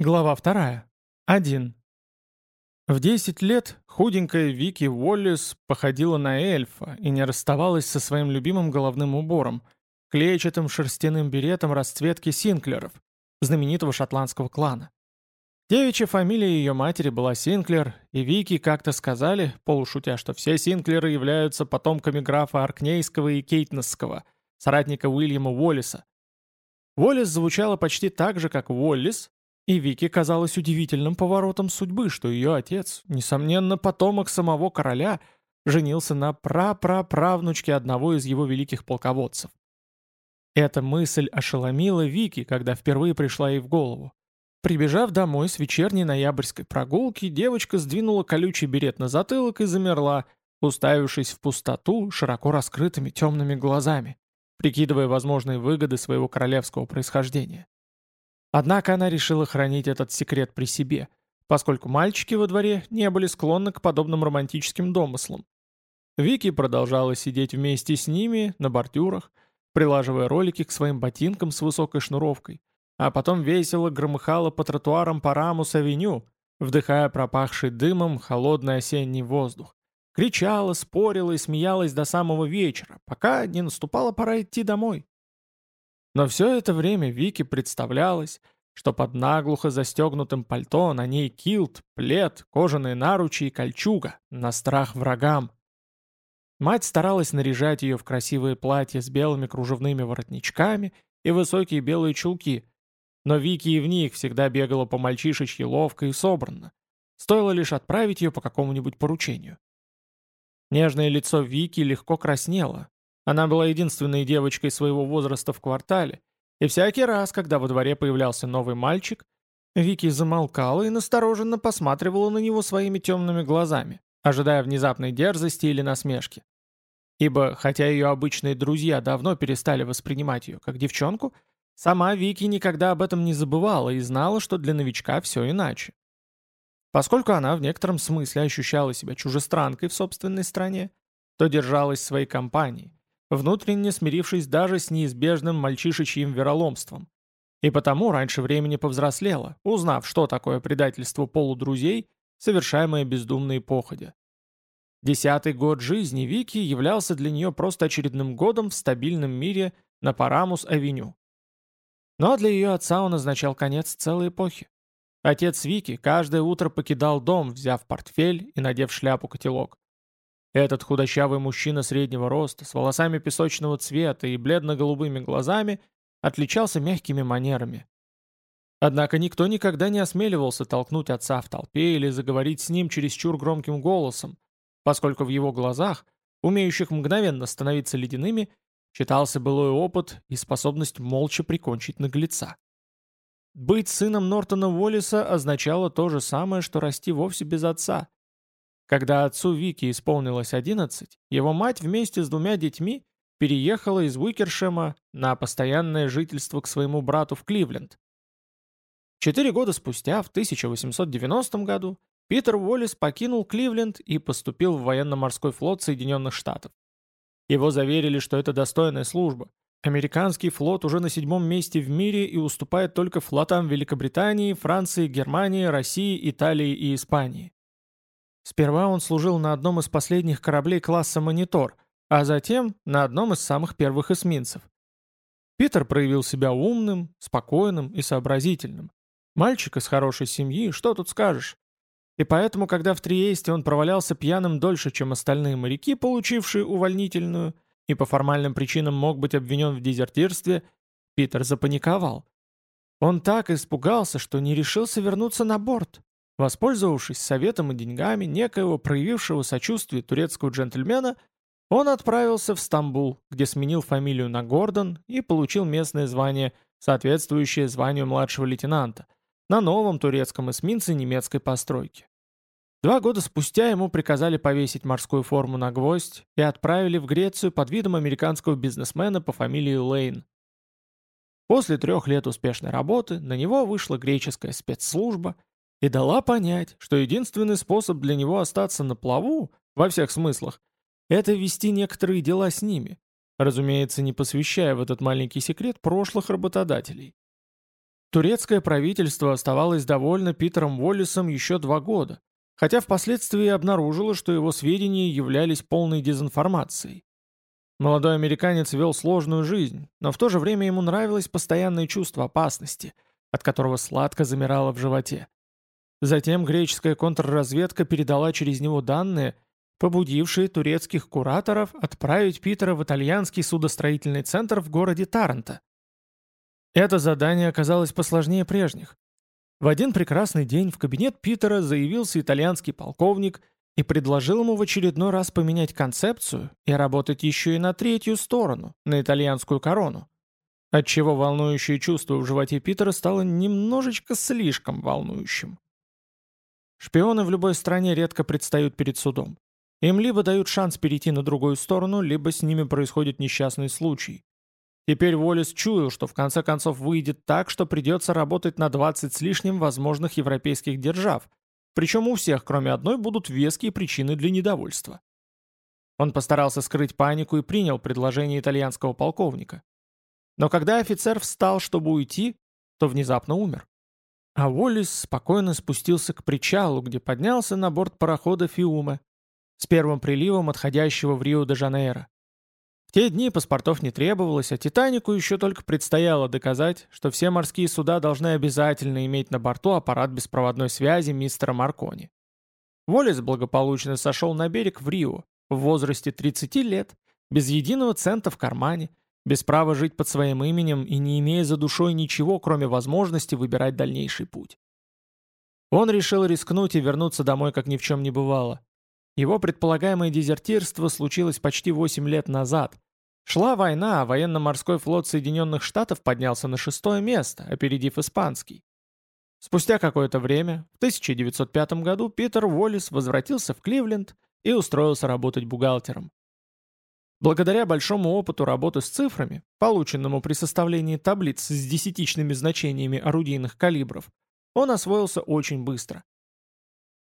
Глава вторая. Один. В 10 лет худенькая Вики Уоллес походила на эльфа и не расставалась со своим любимым головным убором, клетчатым шерстяным беретом расцветки Синклеров, знаменитого шотландского клана. Девичья фамилия ее матери была Синклер, и Вики как-то сказали, полушутя, что все Синклеры являются потомками графа Аркнейского и Кейтнесского, соратника Уильяма Уоллеса. Уоллес звучало почти так же, как Уоллес, и Вике казалось удивительным поворотом судьбы, что ее отец, несомненно потомок самого короля, женился на прапраправнучке одного из его великих полководцев. Эта мысль ошеломила Вики, когда впервые пришла ей в голову. Прибежав домой с вечерней ноябрьской прогулки, девочка сдвинула колючий берет на затылок и замерла, уставившись в пустоту широко раскрытыми темными глазами, прикидывая возможные выгоды своего королевского происхождения. Однако она решила хранить этот секрет при себе, поскольку мальчики во дворе не были склонны к подобным романтическим домыслам. Вики продолжала сидеть вместе с ними на бордюрах, прилаживая ролики к своим ботинкам с высокой шнуровкой, а потом весело громыхала по тротуарам по Рамус-авеню, вдыхая пропахший дымом холодный осенний воздух. Кричала, спорила и смеялась до самого вечера, пока не наступала пора идти домой. Но все это время Вики представлялось, что под наглухо застегнутым пальто на ней килт, плед, кожаные наручи и кольчуга, на страх врагам. Мать старалась наряжать ее в красивые платья с белыми кружевными воротничками и высокие белые чулки, но Вики и в них всегда бегала по мальчишечьи ловко и собранно. Стоило лишь отправить ее по какому-нибудь поручению. Нежное лицо Вики легко краснело, она была единственной девочкой своего возраста в квартале, и всякий раз, когда во дворе появлялся новый мальчик, Вики замолкала и настороженно посматривала на него своими темными глазами, ожидая внезапной дерзости или насмешки. Ибо, хотя ее обычные друзья давно перестали воспринимать ее как девчонку, сама Вики никогда об этом не забывала и знала, что для новичка все иначе. Поскольку она в некотором смысле ощущала себя чужестранкой в собственной стране, то держалась своей компании, внутренне смирившись даже с неизбежным мальчишечьим вероломством. И потому раньше времени повзрослела, узнав, что такое предательство полудрузей, совершаемое бездумной походя. Десятый год жизни Вики являлся для нее просто очередным годом в стабильном мире на Парамус-авеню. Но для ее отца он означал конец целой эпохи. Отец Вики каждое утро покидал дом, взяв портфель и надев шляпу-котелок. Этот худощавый мужчина среднего роста, с волосами песочного цвета и бледно-голубыми глазами, отличался мягкими манерами. Однако никто никогда не осмеливался толкнуть отца в толпе или заговорить с ним чересчур громким голосом, поскольку в его глазах, умеющих мгновенно становиться ледяными, читался былой опыт и способность молча прикончить наглеца. Быть сыном Нортона Уоллиса означало то же самое, что расти вовсе без отца, когда отцу Вики исполнилось 11, его мать вместе с двумя детьми переехала из Уикершема на постоянное жительство к своему брату в Кливленд. Четыре года спустя, в 1890 году, Питер Уоллес покинул Кливленд и поступил в военно-морской флот Соединенных Штатов. Его заверили, что это достойная служба. Американский флот уже на седьмом месте в мире и уступает только флотам Великобритании, Франции, Германии, России, Италии и Испании. Сперва он служил на одном из последних кораблей класса «Монитор», а затем на одном из самых первых эсминцев. Питер проявил себя умным, спокойным и сообразительным. Мальчик из хорошей семьи, что тут скажешь? И поэтому, когда в Триесте он провалялся пьяным дольше, чем остальные моряки, получившие увольнительную, и по формальным причинам мог быть обвинен в дезертирстве, Питер запаниковал. Он так испугался, что не решился вернуться на борт. Воспользовавшись советом и деньгами некоего проявившего сочувствие турецкого джентльмена, он отправился в Стамбул, где сменил фамилию на Гордон и получил местное звание, соответствующее званию младшего лейтенанта, на новом турецком эсминце немецкой постройки. Два года спустя ему приказали повесить морскую форму на гвоздь и отправили в Грецию под видом американского бизнесмена по фамилии Лейн. После трех лет успешной работы на него вышла греческая спецслужба – и дала понять, что единственный способ для него остаться на плаву, во всех смыслах, это вести некоторые дела с ними, разумеется, не посвящая в этот маленький секрет прошлых работодателей. Турецкое правительство оставалось довольно Питером Уоллесом еще два года, хотя впоследствии обнаружило, что его сведения являлись полной дезинформацией. Молодой американец вел сложную жизнь, но в то же время ему нравилось постоянное чувство опасности, от которого сладко замирало в животе. Затем греческая контрразведка передала через него данные, побудившие турецких кураторов отправить Питера в итальянский судостроительный центр в городе Таранто. Это задание оказалось посложнее прежних. В один прекрасный день в кабинет Питера заявился итальянский полковник и предложил ему в очередной раз поменять концепцию и работать еще и на третью сторону, на итальянскую корону. Отчего волнующее чувство в животе Питера стало немножечко слишком волнующим. Шпионы в любой стране редко предстают перед судом. Им либо дают шанс перейти на другую сторону, либо с ними происходит несчастный случай. Теперь Уоллес чуял, что в конце концов выйдет так, что придется работать на 20 с лишним возможных европейских держав, причем у всех, кроме одной, будут веские причины для недовольства. Он постарался скрыть панику и принял предложение итальянского полковника. Но когда офицер встал, чтобы уйти, то внезапно умер. А Уоллес спокойно спустился к причалу, где поднялся на борт парохода «Фиуме» с первым приливом отходящего в Рио-де-Жанейро. В те дни паспортов не требовалось, а «Титанику» еще только предстояло доказать, что все морские суда должны обязательно иметь на борту аппарат беспроводной связи мистера Маркони. Волес благополучно сошел на берег в Рио в возрасте 30 лет, без единого цента в кармане, без права жить под своим именем и не имея за душой ничего, кроме возможности выбирать дальнейший путь. Он решил рискнуть и вернуться домой, как ни в чем не бывало. Его предполагаемое дезертирство случилось почти 8 лет назад. Шла война, а военно-морской флот Соединенных Штатов поднялся на шестое место, опередив испанский. Спустя какое-то время, в 1905 году, Питер Уоллес возвратился в Кливленд и устроился работать бухгалтером. Благодаря большому опыту работы с цифрами, полученному при составлении таблиц с десятичными значениями орудийных калибров, он освоился очень быстро.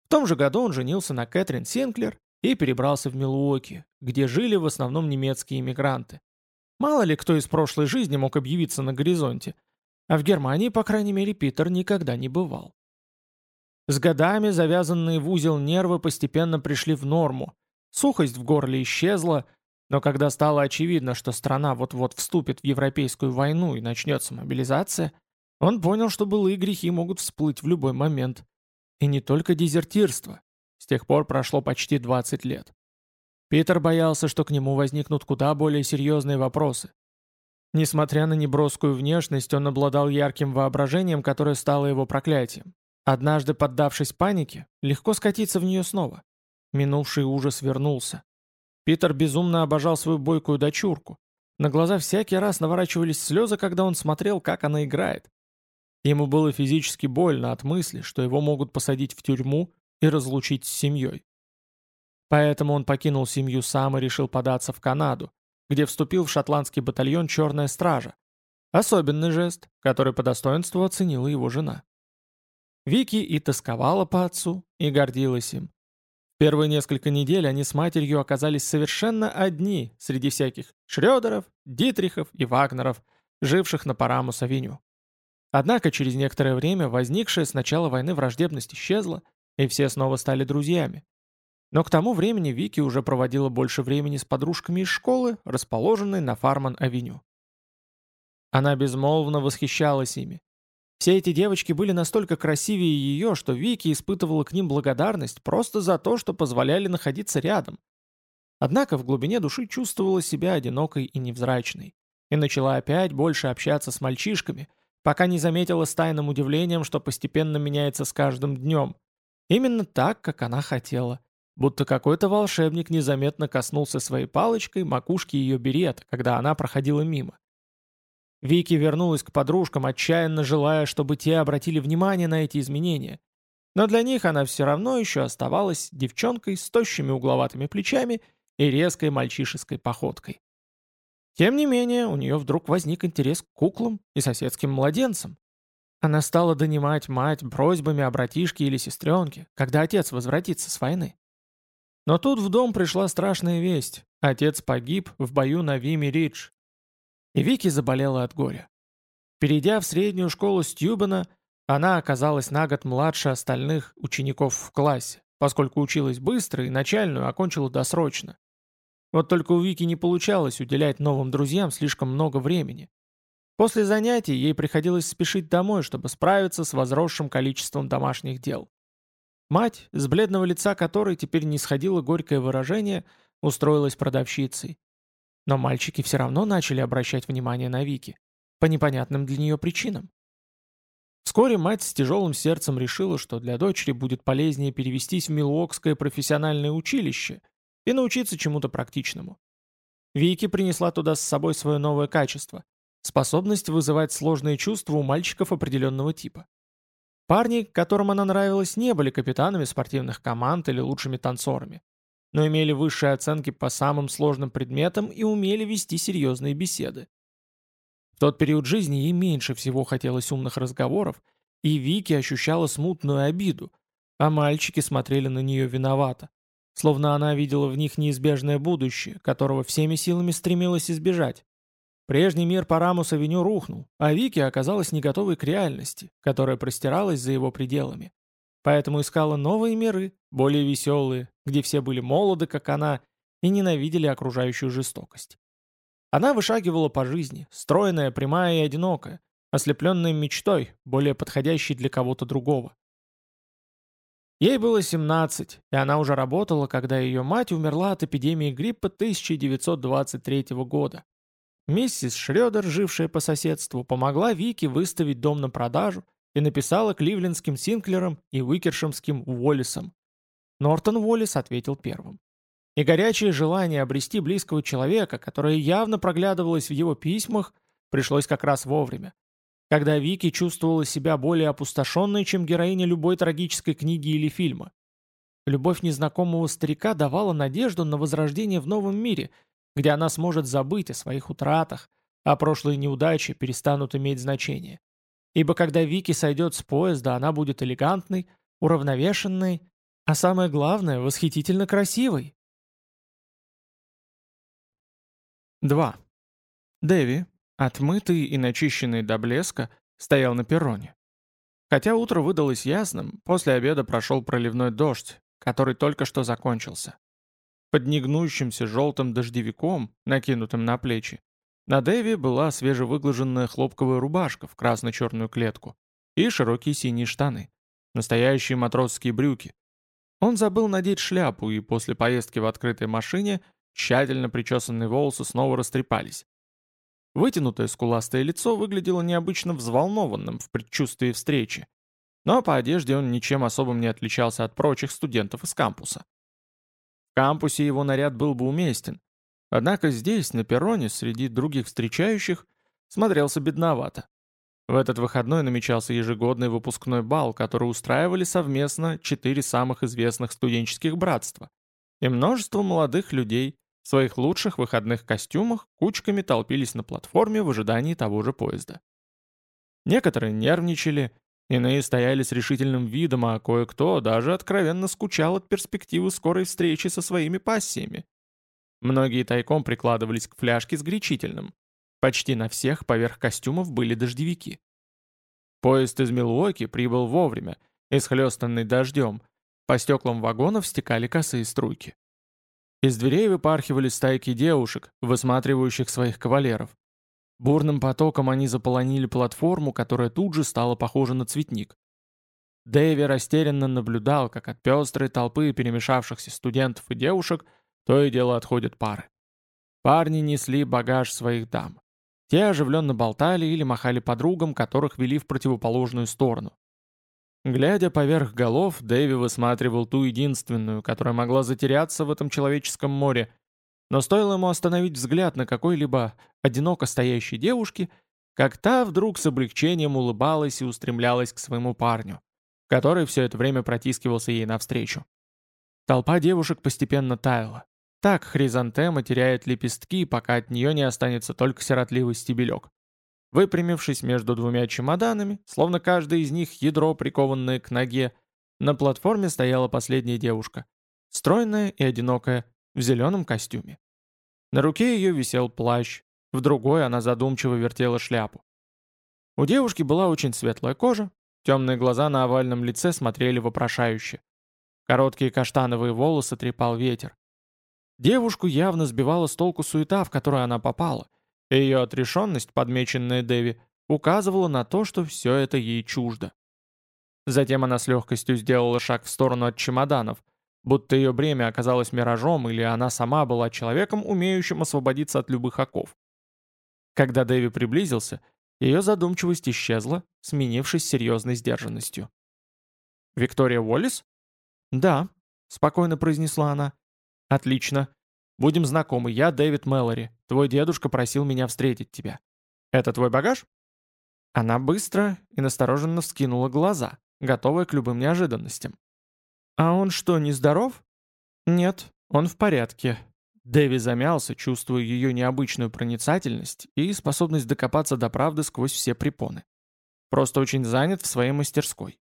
В том же году он женился на Кэтрин Синклер и перебрался в Милуоки, где жили в основном немецкие иммигранты. Мало ли кто из прошлой жизни мог объявиться на горизонте, а в Германии, по крайней мере, Питер никогда не бывал. С годами завязанные в узел нервы постепенно пришли в норму, сухость в горле исчезла, но когда стало очевидно, что страна вот-вот вступит в европейскую войну и начнется мобилизация, он понял, что былые грехи могут всплыть в любой момент. И не только дезертирство. С тех пор прошло почти 20 лет. Питер боялся, что к нему возникнут куда более серьезные вопросы. Несмотря на неброскую внешность, он обладал ярким воображением, которое стало его проклятием. Однажды, поддавшись панике, легко скатиться в нее снова. Минувший ужас вернулся. Питер безумно обожал свою бойкую дочурку. На глаза всякий раз наворачивались слезы, когда он смотрел, как она играет. Ему было физически больно от мысли, что его могут посадить в тюрьму и разлучить с семьей. Поэтому он покинул семью сам и решил податься в Канаду, где вступил в шотландский батальон «Черная стража». Особенный жест, который по достоинству оценила его жена. Вики и тосковала по отцу, и гордилась им. Первые несколько недель они с матерью оказались совершенно одни среди всяких Шрёдеров, Дитрихов и Вагнеров, живших на Парамус-авеню. Однако через некоторое время возникшая с начала войны враждебность исчезла, и все снова стали друзьями. Но к тому времени Вики уже проводила больше времени с подружками из школы, расположенной на Фарман-авеню. Она безмолвно восхищалась ими. Все эти девочки были настолько красивее ее, что Вики испытывала к ним благодарность просто за то, что позволяли находиться рядом. Однако в глубине души чувствовала себя одинокой и невзрачной. И начала опять больше общаться с мальчишками – пока не заметила с тайным удивлением, что постепенно меняется с каждым днем. Именно так, как она хотела. Будто какой-то волшебник незаметно коснулся своей палочкой макушки ее берета, когда она проходила мимо. Вики вернулась к подружкам, отчаянно желая, чтобы те обратили внимание на эти изменения. Но для них она все равно еще оставалась девчонкой с тощими угловатыми плечами и резкой мальчишеской походкой. Тем не менее, у нее вдруг возник интерес к куклам и соседским младенцам. Она стала донимать мать просьбами о братишке или сестренке, когда отец возвратится с войны. Но тут в дом пришла страшная весть. Отец погиб в бою на Вими Ридж. И Вики заболела от горя. Перейдя в среднюю школу Стюбена, она оказалась на год младше остальных учеников в классе, поскольку училась быстро и начальную окончила досрочно. Вот только у Вики не получалось уделять новым друзьям слишком много времени. После занятий ей приходилось спешить домой, чтобы справиться с возросшим количеством домашних дел. Мать, с бледного лица которой теперь не сходило горькое выражение, устроилась продавщицей. Но мальчики все равно начали обращать внимание на Вики. По непонятным для нее причинам. Вскоре мать с тяжелым сердцем решила, что для дочери будет полезнее перевестись в Милуокское профессиональное училище и научиться чему-то практичному. Вики принесла туда с собой свое новое качество – способность вызывать сложные чувства у мальчиков определенного типа. Парни, которым она нравилась, не были капитанами спортивных команд или лучшими танцорами, но имели высшие оценки по самым сложным предметам и умели вести серьезные беседы. В тот период жизни ей меньше всего хотелось умных разговоров, и Вики ощущала смутную обиду, а мальчики смотрели на нее виновато, словно она видела в них неизбежное будущее, которого всеми силами стремилась избежать. Прежний мир по Рамус-авеню рухнул, а Вики оказалась не готовой к реальности, которая простиралась за его пределами. Поэтому искала новые миры, более веселые, где все были молоды, как она, и ненавидели окружающую жестокость. Она вышагивала по жизни, стройная, прямая и одинокая, ослепленная мечтой, более подходящей для кого-то другого. Ей было 17, и она уже работала, когда ее мать умерла от эпидемии гриппа 1923 года. Миссис Шрёдер, жившая по соседству, помогла Вике выставить дом на продажу и написала кливлендским Синклером и Уикершемским Уоллисом. Нортон Уоллис ответил первым. И горячее желание обрести близкого человека, которое явно проглядывалось в его письмах, пришлось как раз вовремя. Когда Вики чувствовала себя более опустошенной, чем героиня любой трагической книги или фильма. Любовь незнакомого старика давала надежду на возрождение в новом мире, где она сможет забыть о своих утратах, а прошлые неудачи перестанут иметь значение. Ибо когда Вики сойдет с поезда, она будет элегантной, уравновешенной, а самое главное, восхитительно красивой. 2. Дэви, отмытый и начищенный до блеска, стоял на перроне. Хотя утро выдалось ясным, после обеда прошел проливной дождь, который только что закончился. Под негнущимся желтым дождевиком, накинутым на плечи, на Дэви была свежевыглаженная хлопковая рубашка в красно-черную клетку и широкие синие штаны. Настоящие матросские брюки. Он забыл надеть шляпу и после поездки в открытой машине Тщательно причесанные волосы снова растрепались. Вытянутое скуластое лицо выглядело необычно взволнованным в предчувствии встречи. Но по одежде он ничем особым не отличался от прочих студентов из кампуса. В кампусе его наряд был бы уместен. Однако здесь, на перроне, среди других встречающих, смотрелся бедновато. В этот выходной намечался ежегодный выпускной бал, который устраивали совместно четыре самых известных студенческих братства. И множество молодых людей, в своих лучших выходных костюмах кучками толпились на платформе в ожидании того же поезда. Некоторые нервничали, иные стояли с решительным видом, а кое-кто даже откровенно скучал от перспективы скорой встречи со своими пассиями. Многие тайком прикладывались к фляжке с гречительным. Почти на всех поверх костюмов были дождевики. Поезд из Милуоки прибыл вовремя, исхлестанный дождем. По стеклам вагонов стекали косые струйки. Из дверей выпархивали стайки девушек, высматривающих своих кавалеров. Бурным потоком они заполонили платформу, которая тут же стала похожа на цветник. Дэви растерянно наблюдал, как от пестрой толпы перемешавшихся студентов и девушек то и дело отходят пары. Парни несли багаж своих дам. Те оживленно болтали или махали подругам, которых вели в противоположную сторону. Глядя поверх голов, Дэви высматривал ту единственную, которая могла затеряться в этом человеческом море. Но стоило ему остановить взгляд на какой-либо одиноко стоящей девушке, как та вдруг с облегчением улыбалась и устремлялась к своему парню, который все это время протискивался ей навстречу. Толпа девушек постепенно таяла. Так хризантема теряет лепестки, пока от нее не останется только сиротливый стебелек. Выпрямившись между двумя чемоданами, словно каждый из них ядро, прикованное к ноге, на платформе стояла последняя девушка. Стройная и одинокая, в зеленом костюме. На руке ее висел плащ, в другой она задумчиво вертела шляпу. У девушки была очень светлая кожа, темные глаза на овальном лице смотрели вопрошающе. Короткие каштановые волосы трепал ветер. Девушку явно сбивала с толку суета, в которую она попала, и ее отрешенность, подмеченная Дэви, указывала на то, что все это ей чуждо. Затем она с легкостью сделала шаг в сторону от чемоданов, будто ее бремя оказалось миражом или она сама была человеком, умеющим освободиться от любых оков. Когда Дэви приблизился, ее задумчивость исчезла, сменившись серьезной сдержанностью. «Виктория Уоллес?» «Да», — спокойно произнесла она. «Отлично. Будем знакомы, я Дэвид Мэлори. Твой дедушка просил меня встретить тебя. Это твой багаж?» Она быстро и настороженно вскинула глаза, готовая к любым неожиданностям. «А он что, нездоров?» «Нет, он в порядке». Дэви замялся, чувствуя ее необычную проницательность и способность докопаться до правды сквозь все препоны. Просто очень занят в своей мастерской.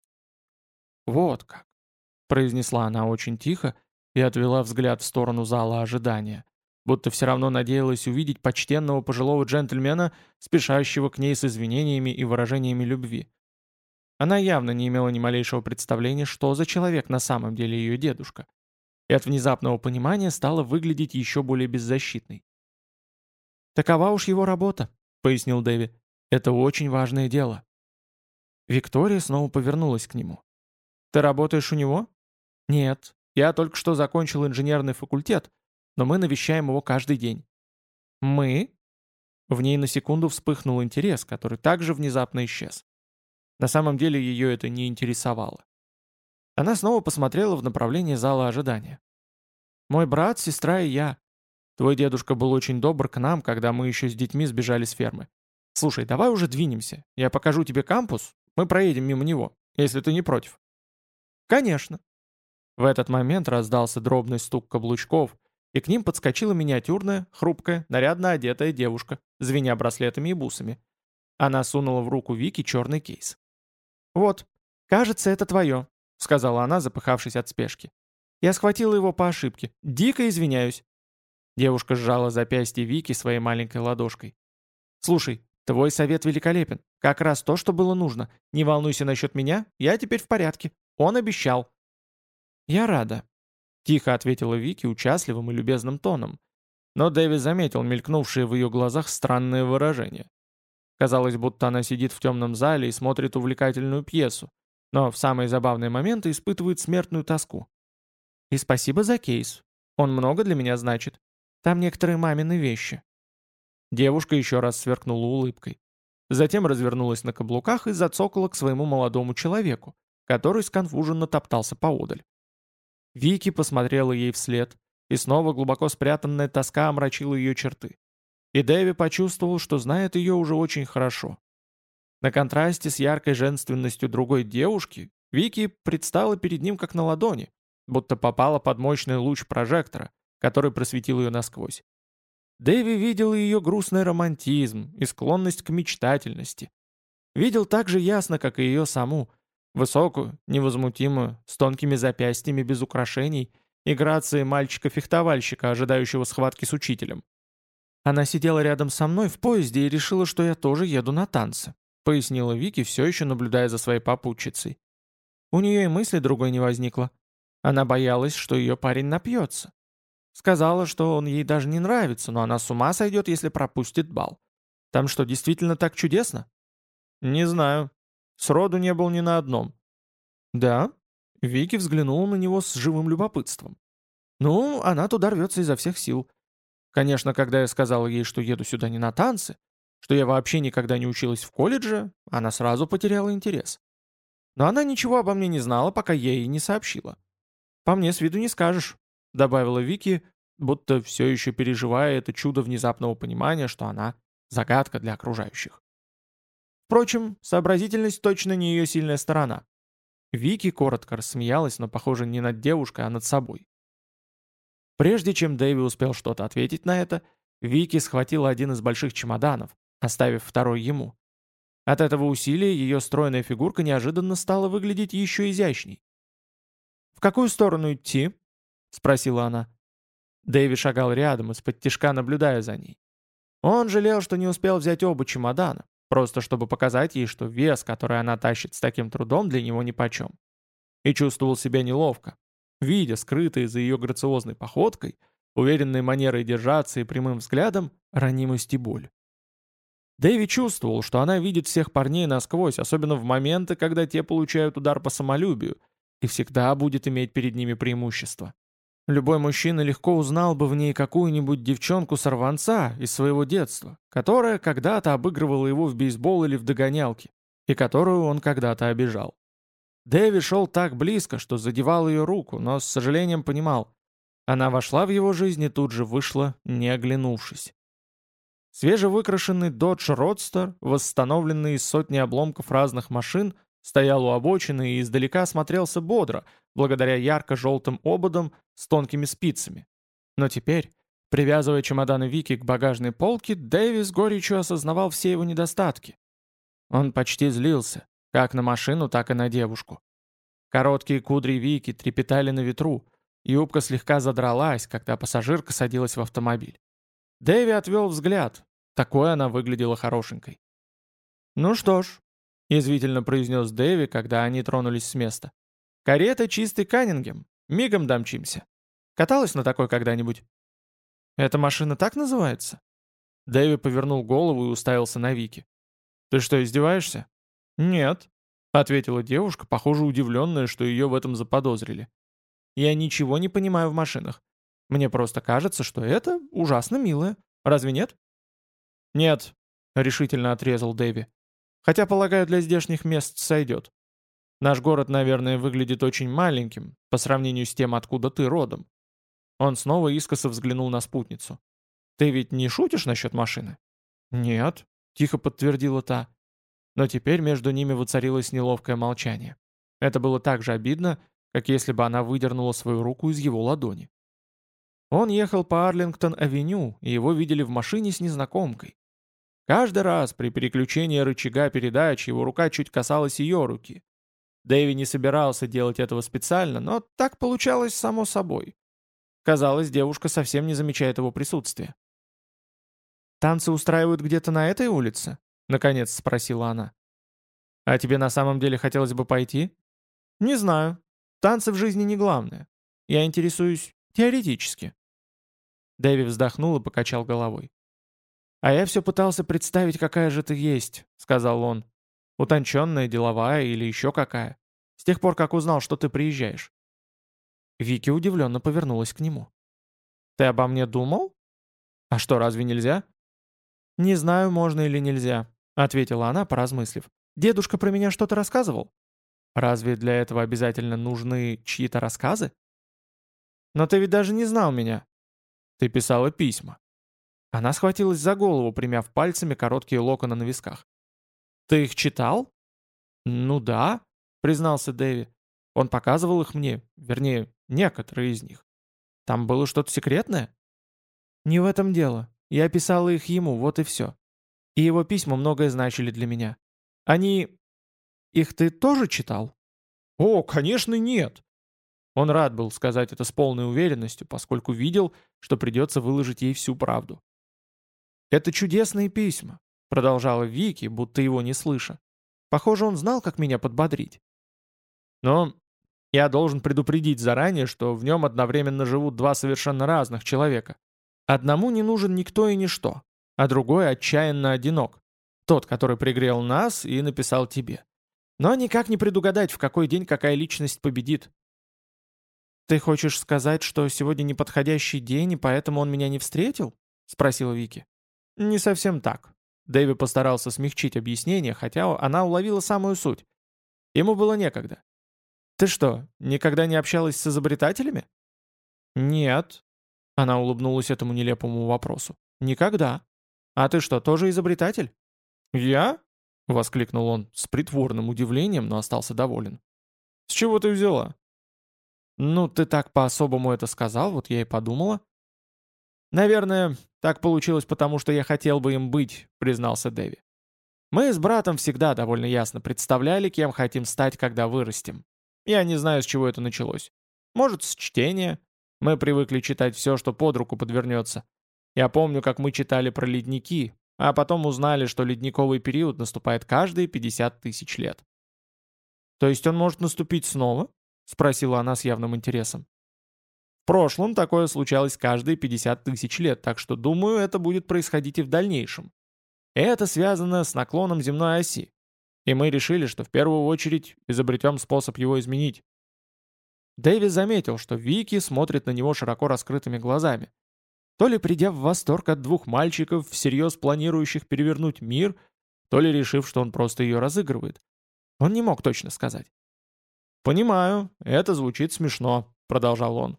«Вот как», — произнесла она очень тихо и отвела взгляд в сторону зала ожидания, будто все равно надеялась увидеть почтенного пожилого джентльмена, спешащего к ней с извинениями и выражениями любви. Она явно не имела ни малейшего представления, что за человек на самом деле ее дедушка. И от внезапного понимания стала выглядеть еще более беззащитной. «Такова уж его работа», — пояснил Дэви. «Это очень важное дело». Виктория снова повернулась к нему. «Ты работаешь у него?» «Нет, я только что закончил инженерный факультет, но мы навещаем его каждый день». «Мы?» В ней на секунду вспыхнул интерес, который также внезапно исчез. На самом деле ее это не интересовало. Она снова посмотрела в направлении зала ожидания. «Мой брат, сестра и я. Твой дедушка был очень добр к нам, когда мы еще с детьми сбежали с фермы. Слушай, давай уже двинемся. Я покажу тебе кампус, мы проедем мимо него, если ты не против». «Конечно». В этот момент раздался дробный стук каблучков, и к ним подскочила миниатюрная, хрупкая, нарядно одетая девушка, звеня браслетами и бусами. Она сунула в руку Вики черный кейс. «Вот, кажется, это твое», — сказала она, запыхавшись от спешки. «Я схватила его по ошибке. Дико извиняюсь». Девушка сжала запястье Вики своей маленькой ладошкой. «Слушай, твой совет великолепен. Как раз то, что было нужно. Не волнуйся насчет меня, я теперь в порядке. Он обещал». «Я рада», — тихо ответила Вики участливым и любезным тоном. Но Дэви заметил мелькнувшее в ее глазах странное выражение. Казалось, будто она сидит в темном зале и смотрит увлекательную пьесу, но в самые забавные моменты испытывает смертную тоску. И спасибо за кейс. Он много для меня значит. Там некоторые мамины вещи. Девушка еще раз сверкнула улыбкой. Затем развернулась на каблуках и зацокала к своему молодому человеку, который сконфуженно топтался поодаль. Вики посмотрела ей вслед, и снова глубоко спрятанная тоска омрачила ее черты. И Дэви почувствовал, что знает ее уже очень хорошо. На контрасте с яркой женственностью другой девушки, Вики предстала перед ним как на ладони, будто попала под мощный луч прожектора, который просветил ее насквозь. Дэви видел ее грустный романтизм и склонность к мечтательности. Видел так же ясно, как и ее саму, высокую, невозмутимую, с тонкими запястьями без украшений и грацией мальчика-фехтовальщика, ожидающего схватки с учителем. Она сидела рядом со мной в поезде и решила, что я тоже еду на танцы», — пояснила Вики, все еще наблюдая за своей попутчицей. У нее и мысли другой не возникло. Она боялась, что ее парень напьется. Сказала, что он ей даже не нравится, но она с ума сойдет, если пропустит бал. Там что, действительно так чудесно? Не знаю. Сроду не был ни на одном. Да? Вики взглянула на него с живым любопытством. Ну, она туда рвется изо всех сил. Конечно, когда я сказал ей, что еду сюда не на танцы, что я вообще никогда не училась в колледже, она сразу потеряла интерес. Но она ничего обо мне не знала, пока я ей не сообщила. «По мне с виду не скажешь», — добавила Вики, будто все еще переживая это чудо внезапного понимания, что она — загадка для окружающих. Впрочем, сообразительность точно не ее сильная сторона. Вики коротко рассмеялась, но, похоже, не над девушкой, а над собой. Прежде чем Дэви успел что-то ответить на это, Вики схватила один из больших чемоданов, оставив второй ему. От этого усилия ее стройная фигурка неожиданно стала выглядеть еще изящней. «В какую сторону идти?» — спросила она. Дэви шагал рядом, из-под тишка наблюдая за ней. Он жалел, что не успел взять оба чемодана, просто чтобы показать ей, что вес, который она тащит с таким трудом, для него нипочем. И чувствовал себя неловко, видя скрытые за ее грациозной походкой, уверенной манерой держаться и прямым взглядом, ранимость и боль. Дэви чувствовал, что она видит всех парней насквозь, особенно в моменты, когда те получают удар по самолюбию, и всегда будет иметь перед ними преимущество. Любой мужчина легко узнал бы в ней какую-нибудь девчонку-сорванца из своего детства, которая когда-то обыгрывала его в бейсбол или в догонялке, и которую он когда-то обижал. Дэви шел так близко, что задевал ее руку, но с сожалением понимал, она вошла в его жизнь и тут же вышла, не оглянувшись. Свежевыкрашенный Dodge Roadster, восстановленный из сотни обломков разных машин, стоял у обочины и издалека смотрелся бодро, благодаря ярко-желтым ободам с тонкими спицами. Но теперь, привязывая чемоданы Вики к багажной полке, Дэвис горечью осознавал все его недостатки. Он почти злился, как на машину, так и на девушку. Короткие кудри Вики трепетали на ветру, юбка слегка задралась, когда пассажирка садилась в автомобиль. Дэви отвел взгляд. Такой она выглядела хорошенькой. «Ну что ж», — язвительно произнес Дэви, когда они тронулись с места. «Карета чистый Каннингем. Мигом домчимся. Каталась на такой когда-нибудь?» «Эта машина так называется?» Дэви повернул голову и уставился на Вики. «Ты что, издеваешься?» «Нет», — ответила девушка, похоже удивленная, что ее в этом заподозрили. «Я ничего не понимаю в машинах. Мне просто кажется, что это ужасно милое. Разве нет?» «Нет», — решительно отрезал Дэви. «Хотя, полагаю, для здешних мест сойдет. Наш город, наверное, выглядит очень маленьким по сравнению с тем, откуда ты родом». Он снова искоса взглянул на спутницу. «Ты ведь не шутишь насчет машины?» «Нет», — тихо подтвердила та. Но теперь между ними воцарилось неловкое молчание. Это было так же обидно, как если бы она выдернула свою руку из его ладони. Он ехал по Арлингтон-авеню, и его видели в машине с незнакомкой. Каждый раз при переключении рычага передач его рука чуть касалась ее руки. Дэви не собирался делать этого специально, но так получалось само собой. Казалось, девушка совсем не замечает его присутствия. «Танцы устраивают где-то на этой улице?» — наконец спросила она. «А тебе на самом деле хотелось бы пойти?» «Не знаю. Танцы в жизни не главное. Я интересуюсь теоретически». Дэви вздохнул и покачал головой. «А я все пытался представить, какая же ты есть», — сказал он. «Утонченная, деловая или еще какая. С тех пор, как узнал, что ты приезжаешь». Вики удивленно повернулась к нему. «Ты обо мне думал? А что, разве нельзя?» «Не знаю, можно или нельзя», — ответила она, поразмыслив. «Дедушка про меня что-то рассказывал?» «Разве для этого обязательно нужны чьи-то рассказы?» «Но ты ведь даже не знал меня», ты писала письма». Она схватилась за голову, примяв пальцами короткие локоны на висках. «Ты их читал?» «Ну да», — признался Дэви. «Он показывал их мне, вернее, некоторые из них. Там было что-то секретное?» «Не в этом дело. Я писала их ему, вот и все. И его письма многое значили для меня. Они... Их ты тоже читал?» «О, конечно, нет!» Он рад был сказать это с полной уверенностью, поскольку видел, что придется выложить ей всю правду. «Это чудесные письма», — продолжала Вики, будто его не слыша. «Похоже, он знал, как меня подбодрить». «Но я должен предупредить заранее, что в нем одновременно живут два совершенно разных человека. Одному не нужен никто и ничто, а другой отчаянно одинок. Тот, который пригрел нас и написал тебе. Но никак не предугадать, в какой день какая личность победит. «Ты хочешь сказать, что сегодня неподходящий день, и поэтому он меня не встретил?» — спросила Вики. «Не совсем так». Дэви постарался смягчить объяснение, хотя она уловила самую суть. Ему было некогда. «Ты что, никогда не общалась с изобретателями?» «Нет». Она улыбнулась этому нелепому вопросу. «Никогда. А ты что, тоже изобретатель?» «Я?» — воскликнул он с притворным удивлением, но остался доволен. «С чего ты взяла?» «Ну, ты так по-особому это сказал, вот я и подумала». «Наверное, так получилось потому, что я хотел бы им быть», — признался Дэви. «Мы с братом всегда довольно ясно представляли, кем хотим стать, когда вырастем. Я не знаю, с чего это началось. Может, с чтения. Мы привыкли читать все, что под руку подвернется. Я помню, как мы читали про ледники, а потом узнали, что ледниковый период наступает каждые 50 тысяч лет. «То есть он может наступить снова?» — спросила она с явным интересом. В прошлом такое случалось каждые 50 тысяч лет, так что, думаю, это будет происходить и в дальнейшем. Это связано с наклоном земной оси. И мы решили, что в первую очередь изобретем способ его изменить. Дэви заметил, что Вики смотрит на него широко раскрытыми глазами. То ли придя в восторг от двух мальчиков, всерьез планирующих перевернуть мир, то ли решив, что он просто ее разыгрывает. Он не мог точно сказать. «Понимаю, это звучит смешно», — продолжал он.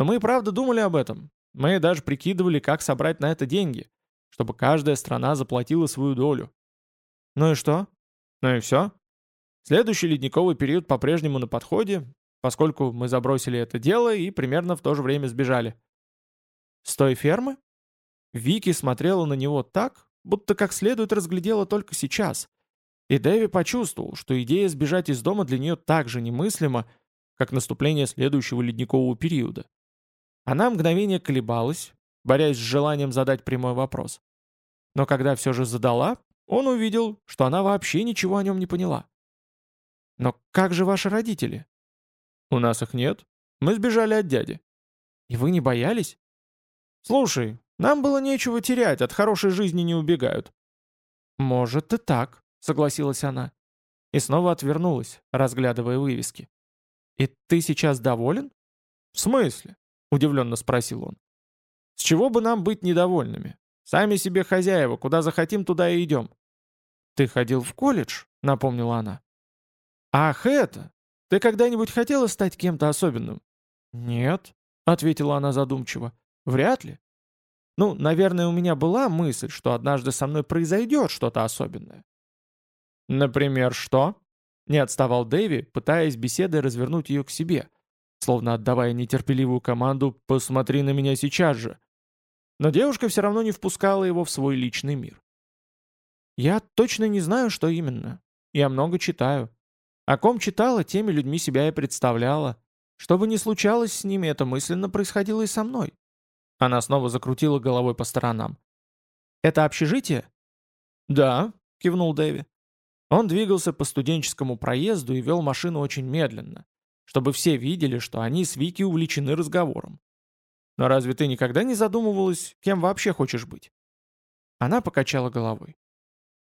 «Но мы и правда думали об этом. Мы даже прикидывали, как собрать на это деньги, чтобы каждая страна заплатила свою долю». «Ну и что?» «Ну и все. Следующий ледниковый период по-прежнему на подходе, поскольку мы забросили это дело и примерно в то же время сбежали». «С той фермы?» Вики смотрела на него так, будто как следует разглядела только сейчас. И Дэви почувствовал, что идея сбежать из дома для нее так же немыслима, как наступление следующего ледникового периода. Она мгновение колебалась, борясь с желанием задать прямой вопрос. Но когда все же задала, он увидел, что она вообще ничего о нем не поняла. «Но как же ваши родители?» «У нас их нет. Мы сбежали от дяди». «И вы не боялись?» «Слушай, нам было нечего терять, от хорошей жизни не убегают». «Может и так», — согласилась она. И снова отвернулась, разглядывая вывески. «И ты сейчас доволен?» «В смысле?» — удивленно спросил он. «С чего бы нам быть недовольными? Сами себе хозяева, куда захотим, туда и идем». «Ты ходил в колледж?» — напомнила она. «Ах, это! Ты когда-нибудь хотела стать кем-то особенным?» «Нет», — ответила она задумчиво. Вряд ли. Ну, наверное, у меня была мысль, что однажды со мной произойдет что-то особенное. Например, что? Не отставал Дэви, пытаясь беседой развернуть ее к себе, словно отдавая нетерпеливую команду «посмотри на меня сейчас же». Но девушка все равно не впускала его в свой личный мир. «Я точно не знаю, что именно. Я много читаю. О ком читала, теми людьми себя и представляла. Что бы ни случалось с ними, это мысленно происходило и со мной. Она снова закрутила головой по сторонам. «Это общежитие?» «Да», — кивнул Дэви. Он двигался по студенческому проезду и вел машину очень медленно, чтобы все видели, что они с Вики увлечены разговором. «Но разве ты никогда не задумывалась, кем вообще хочешь быть?» Она покачала головой.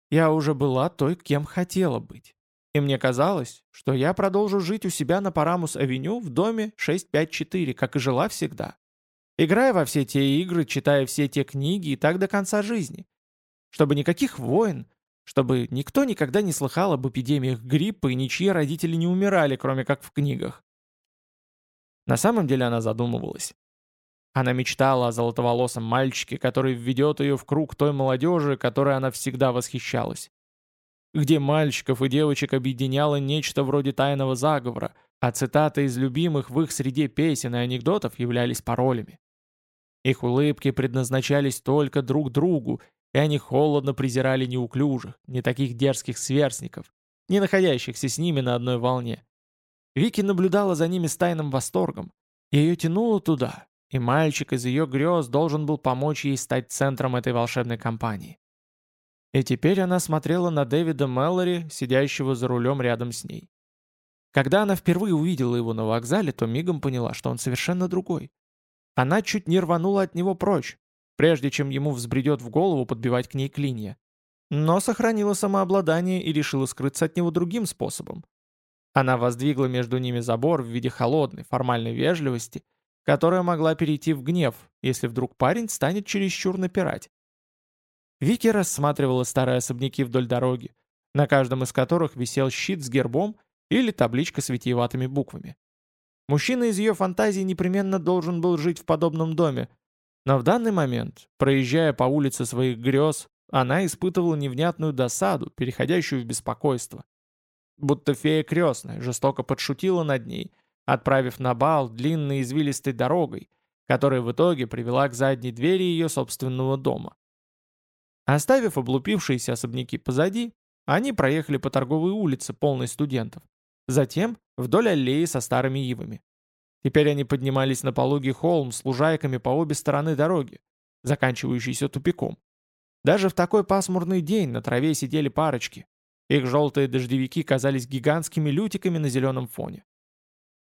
«Я уже была той, кем хотела быть. И мне казалось, что я продолжу жить у себя на Парамус-авеню в доме 654, как и жила всегда играя во все те игры, читая все те книги и так до конца жизни. Чтобы никаких войн, чтобы никто никогда не слыхал об эпидемиях гриппа и ничьи родители не умирали, кроме как в книгах. На самом деле она задумывалась. Она мечтала о золотоволосом мальчике, который введет ее в круг той молодежи, которой она всегда восхищалась. Где мальчиков и девочек объединяло нечто вроде тайного заговора, а цитаты из любимых в их среде песен и анекдотов являлись паролями. Их улыбки предназначались только друг другу, и они холодно презирали неуклюжих, не таких дерзких сверстников, не находящихся с ними на одной волне. Вики наблюдала за ними с тайным восторгом. Ее тянуло туда, и мальчик из ее грез должен был помочь ей стать центром этой волшебной компании. И теперь она смотрела на Дэвида Мэллори, сидящего за рулем рядом с ней. Когда она впервые увидела его на вокзале, то мигом поняла, что он совершенно другой. Она чуть не рванула от него прочь, прежде чем ему взбредет в голову подбивать к ней клинья. Но сохранила самообладание и решила скрыться от него другим способом. Она воздвигла между ними забор в виде холодной, формальной вежливости, которая могла перейти в гнев, если вдруг парень станет чересчур напирать. Вики рассматривала старые особняки вдоль дороги, на каждом из которых висел щит с гербом или табличка с витиеватыми буквами. Мужчина из ее фантазии непременно должен был жить в подобном доме. Но в данный момент, проезжая по улице своих грез, она испытывала невнятную досаду, переходящую в беспокойство. Будто фея крестная жестоко подшутила над ней, отправив на бал длинной извилистой дорогой, которая в итоге привела к задней двери ее собственного дома. Оставив облупившиеся особняки позади, они проехали по торговой улице, полной студентов. Затем вдоль аллеи со старыми ивами. Теперь они поднимались на пологий холм с лужайками по обе стороны дороги, заканчивающийся тупиком. Даже в такой пасмурный день на траве сидели парочки. Их желтые дождевики казались гигантскими лютиками на зеленом фоне.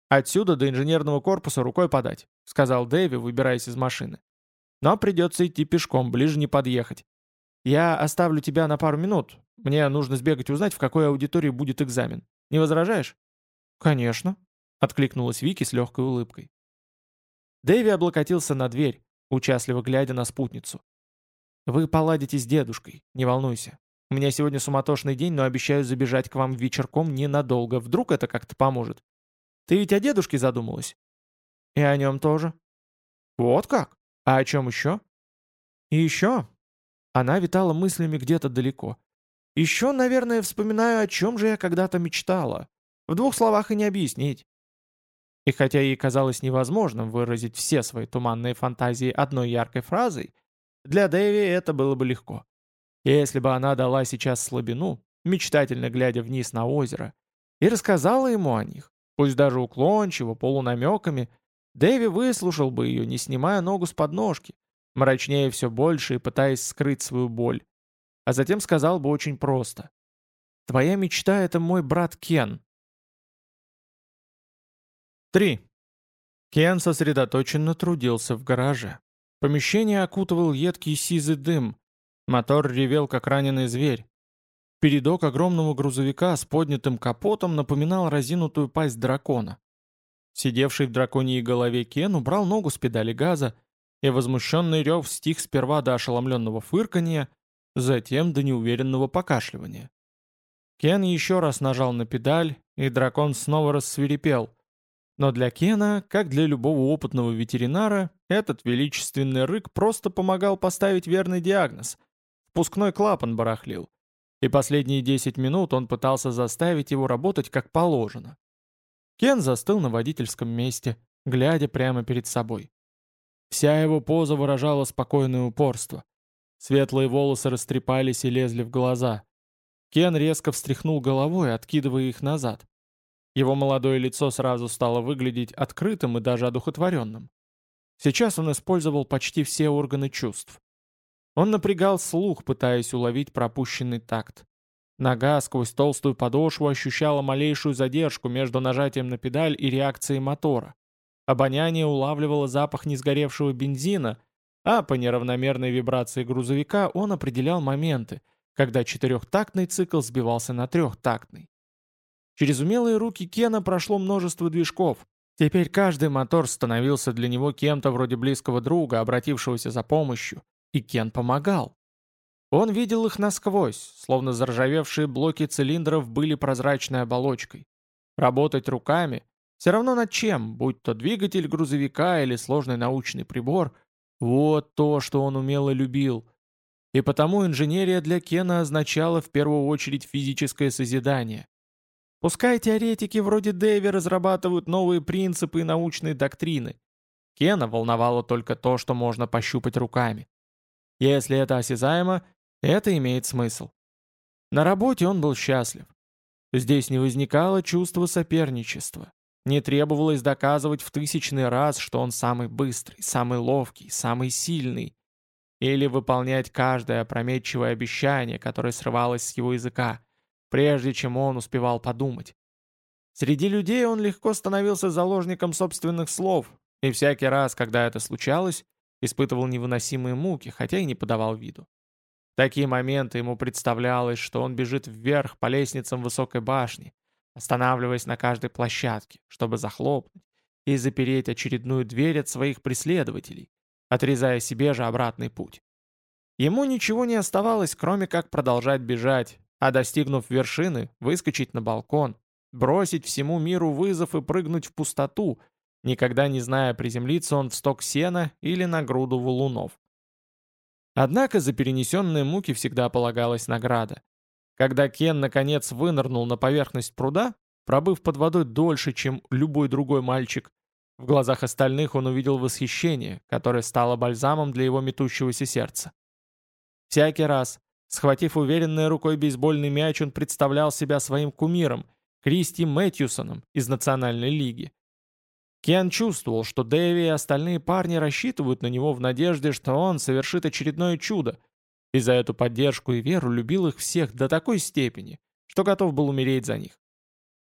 «Отсюда до инженерного корпуса рукой подать», — сказал Дэви, выбираясь из машины. «Но придется идти пешком, ближе не подъехать. Я оставлю тебя на пару минут. Мне нужно сбегать узнать, в какой аудитории будет экзамен. Не возражаешь?» «Конечно», — откликнулась Вики с легкой улыбкой. Дэви облокотился на дверь, участливо глядя на спутницу. «Вы поладите с дедушкой, не волнуйся. У меня сегодня суматошный день, но обещаю забежать к вам вечерком ненадолго. Вдруг это как-то поможет. Ты ведь о дедушке задумалась?» «И о нем тоже». «Вот как? А о чем еще?» «И еще?» Она витала мыслями где-то далеко. «Еще, наверное, вспоминаю, о чем же я когда-то мечтала. В двух словах и не объяснить. И хотя ей казалось невозможным выразить все свои туманные фантазии одной яркой фразой, для Дэви это было бы легко. Если бы она дала сейчас слабину, мечтательно глядя вниз на озеро, и рассказала ему о них, пусть даже уклончиво, полунамеками, Дэви выслушал бы ее, не снимая ногу с подножки, мрачнее все больше и пытаясь скрыть свою боль. А затем сказал бы очень просто. «Твоя мечта — это мой брат Кен, 3. Кен сосредоточенно трудился в гараже. Помещение окутывал едкий сизый дым. Мотор ревел, как раненый зверь. Передок огромного грузовика с поднятым капотом напоминал разинутую пасть дракона. Сидевший в драконьей голове Кен убрал ногу с педали газа, и возмущенный рев стих сперва до ошеломленного фырканья, затем до неуверенного покашливания. Кен еще раз нажал на педаль, и дракон снова рассверепел — но для Кена, как для любого опытного ветеринара, этот величественный рык просто помогал поставить верный диагноз. Впускной клапан барахлил. И последние 10 минут он пытался заставить его работать как положено. Кен застыл на водительском месте, глядя прямо перед собой. Вся его поза выражала спокойное упорство. Светлые волосы растрепались и лезли в глаза. Кен резко встряхнул головой, откидывая их назад. Его молодое лицо сразу стало выглядеть открытым и даже одухотворенным. Сейчас он использовал почти все органы чувств. Он напрягал слух, пытаясь уловить пропущенный такт. Нога сквозь толстую подошву ощущала малейшую задержку между нажатием на педаль и реакцией мотора. Обоняние улавливало запах несгоревшего бензина, а по неравномерной вибрации грузовика он определял моменты, когда четырехтактный цикл сбивался на трехтактный. Через умелые руки Кена прошло множество движков. Теперь каждый мотор становился для него кем-то вроде близкого друга, обратившегося за помощью. И Кен помогал. Он видел их насквозь, словно заржавевшие блоки цилиндров были прозрачной оболочкой. Работать руками, все равно над чем, будь то двигатель грузовика или сложный научный прибор, вот то, что он умело любил. И потому инженерия для Кена означала в первую очередь физическое созидание. Пускай теоретики вроде Дэви разрабатывают новые принципы и научные доктрины. Кена волновало только то, что можно пощупать руками. Если это осязаемо, это имеет смысл. На работе он был счастлив. Здесь не возникало чувства соперничества. Не требовалось доказывать в тысячный раз, что он самый быстрый, самый ловкий, самый сильный. Или выполнять каждое опрометчивое обещание, которое срывалось с его языка прежде чем он успевал подумать. Среди людей он легко становился заложником собственных слов, и всякий раз, когда это случалось, испытывал невыносимые муки, хотя и не подавал виду. В такие моменты ему представлялось, что он бежит вверх по лестницам высокой башни, останавливаясь на каждой площадке, чтобы захлопнуть и запереть очередную дверь от своих преследователей, отрезая себе же обратный путь. Ему ничего не оставалось, кроме как продолжать бежать, а достигнув вершины, выскочить на балкон, бросить всему миру вызов и прыгнуть в пустоту, никогда не зная, приземлиться он в сток сена или на груду валунов. Однако за перенесенные муки всегда полагалась награда. Когда Кен наконец вынырнул на поверхность пруда, пробыв под водой дольше, чем любой другой мальчик, в глазах остальных он увидел восхищение, которое стало бальзамом для его метущегося сердца. Всякий раз, Схватив уверенной рукой бейсбольный мяч, он представлял себя своим кумиром, Кристи Мэтьюсоном из Национальной лиги. Кен чувствовал, что Дэви и остальные парни рассчитывают на него в надежде, что он совершит очередное чудо. и за эту поддержку и веру любил их всех до такой степени, что готов был умереть за них.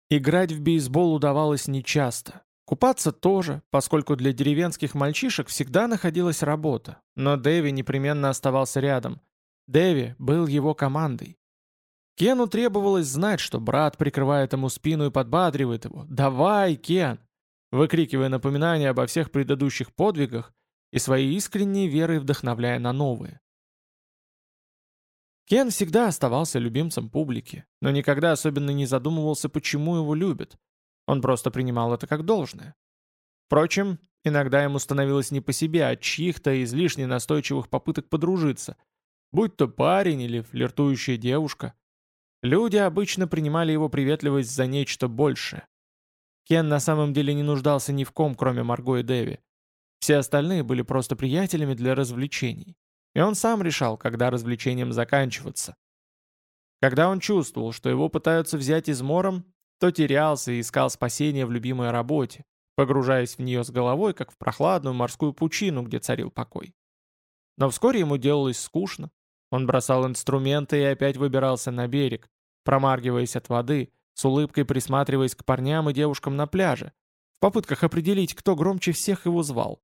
Играть в бейсбол удавалось нечасто. Купаться тоже, поскольку для деревенских мальчишек всегда находилась работа, но Дэви непременно оставался рядом. Дэви был его командой. Кену требовалось знать, что брат прикрывает ему спину и подбадривает его «Давай, Кен!», выкрикивая напоминания обо всех предыдущих подвигах и своей искренней верой вдохновляя на новые. Кен всегда оставался любимцем публики, но никогда особенно не задумывался, почему его любят. Он просто принимал это как должное. Впрочем, иногда ему становилось не по себе от чьих-то излишне настойчивых попыток подружиться, будь то парень или флиртующая девушка. Люди обычно принимали его приветливость за нечто большее. Кен на самом деле не нуждался ни в ком, кроме Марго и Дэви. Все остальные были просто приятелями для развлечений. И он сам решал, когда развлечением заканчиваться. Когда он чувствовал, что его пытаются взять измором, то терялся и искал спасения в любимой работе, погружаясь в нее с головой, как в прохладную морскую пучину, где царил покой. Но вскоре ему делалось скучно. Он бросал инструменты и опять выбирался на берег, промаргиваясь от воды, с улыбкой присматриваясь к парням и девушкам на пляже, в попытках определить, кто громче всех его звал.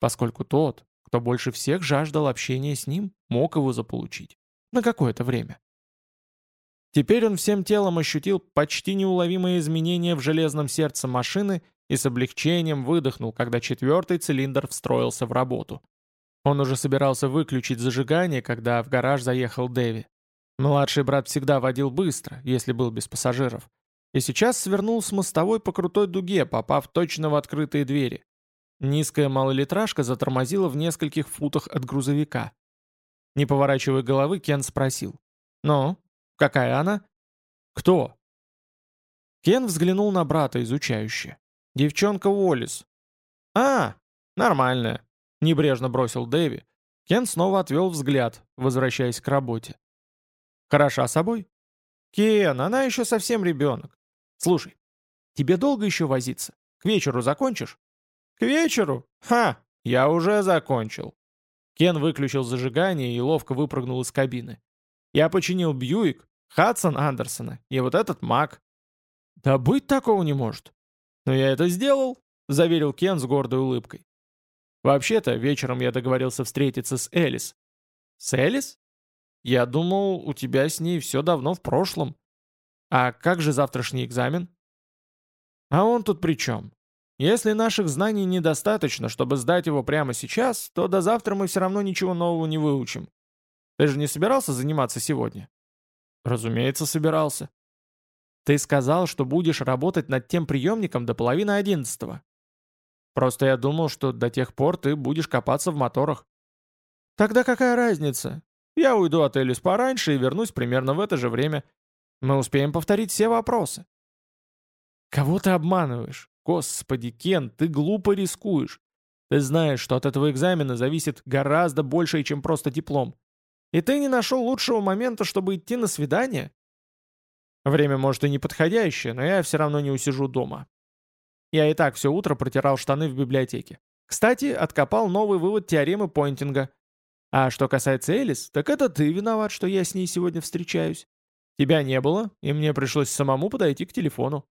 Поскольку тот, кто больше всех жаждал общения с ним, мог его заполучить. На какое-то время. Теперь он всем телом ощутил почти неуловимые изменения в железном сердце машины и с облегчением выдохнул, когда четвертый цилиндр встроился в работу. Он уже собирался выключить зажигание, когда в гараж заехал Дэви. Младший брат всегда водил быстро, если был без пассажиров. И сейчас свернул с мостовой по крутой дуге, попав точно в открытые двери. Низкая малолитражка затормозила в нескольких футах от грузовика. Не поворачивая головы, Кен спросил. «Ну, какая она?» «Кто?» Кен взглянул на брата изучающе. «Девчонка Уоллес». «А, нормальная», — небрежно бросил Дэви. Кен снова отвел взгляд, возвращаясь к работе. «Хороша собой?» «Кен, она еще совсем ребенок. Слушай, тебе долго еще возиться? К вечеру закончишь?» «К вечеру? Ха! Я уже закончил!» Кен выключил зажигание и ловко выпрыгнул из кабины. «Я починил Бьюик, Хадсон Андерсона и вот этот Мак». «Да быть такого не может!» «Но я это сделал!» — заверил Кен с гордой улыбкой. «Вообще-то, вечером я договорился встретиться с Элис». «С Элис? Я думал, у тебя с ней все давно в прошлом. А как же завтрашний экзамен?» «А он тут при чем? Если наших знаний недостаточно, чтобы сдать его прямо сейчас, то до завтра мы все равно ничего нового не выучим. Ты же не собирался заниматься сегодня? Разумеется, собирался. Ты сказал, что будешь работать над тем приемником до половины одиннадцатого. Просто я думал, что до тех пор ты будешь копаться в моторах. Тогда какая разница? Я уйду от Элис пораньше и вернусь примерно в это же время. Мы успеем повторить все вопросы. Кого ты обманываешь? Господи, Кен, ты глупо рискуешь. Ты знаешь, что от этого экзамена зависит гораздо больше, чем просто диплом. И ты не нашел лучшего момента, чтобы идти на свидание? Время, может, и не подходящее, но я все равно не усижу дома. Я и так все утро протирал штаны в библиотеке. Кстати, откопал новый вывод теоремы Пойнтинга. А что касается Элис, так это ты виноват, что я с ней сегодня встречаюсь. Тебя не было, и мне пришлось самому подойти к телефону.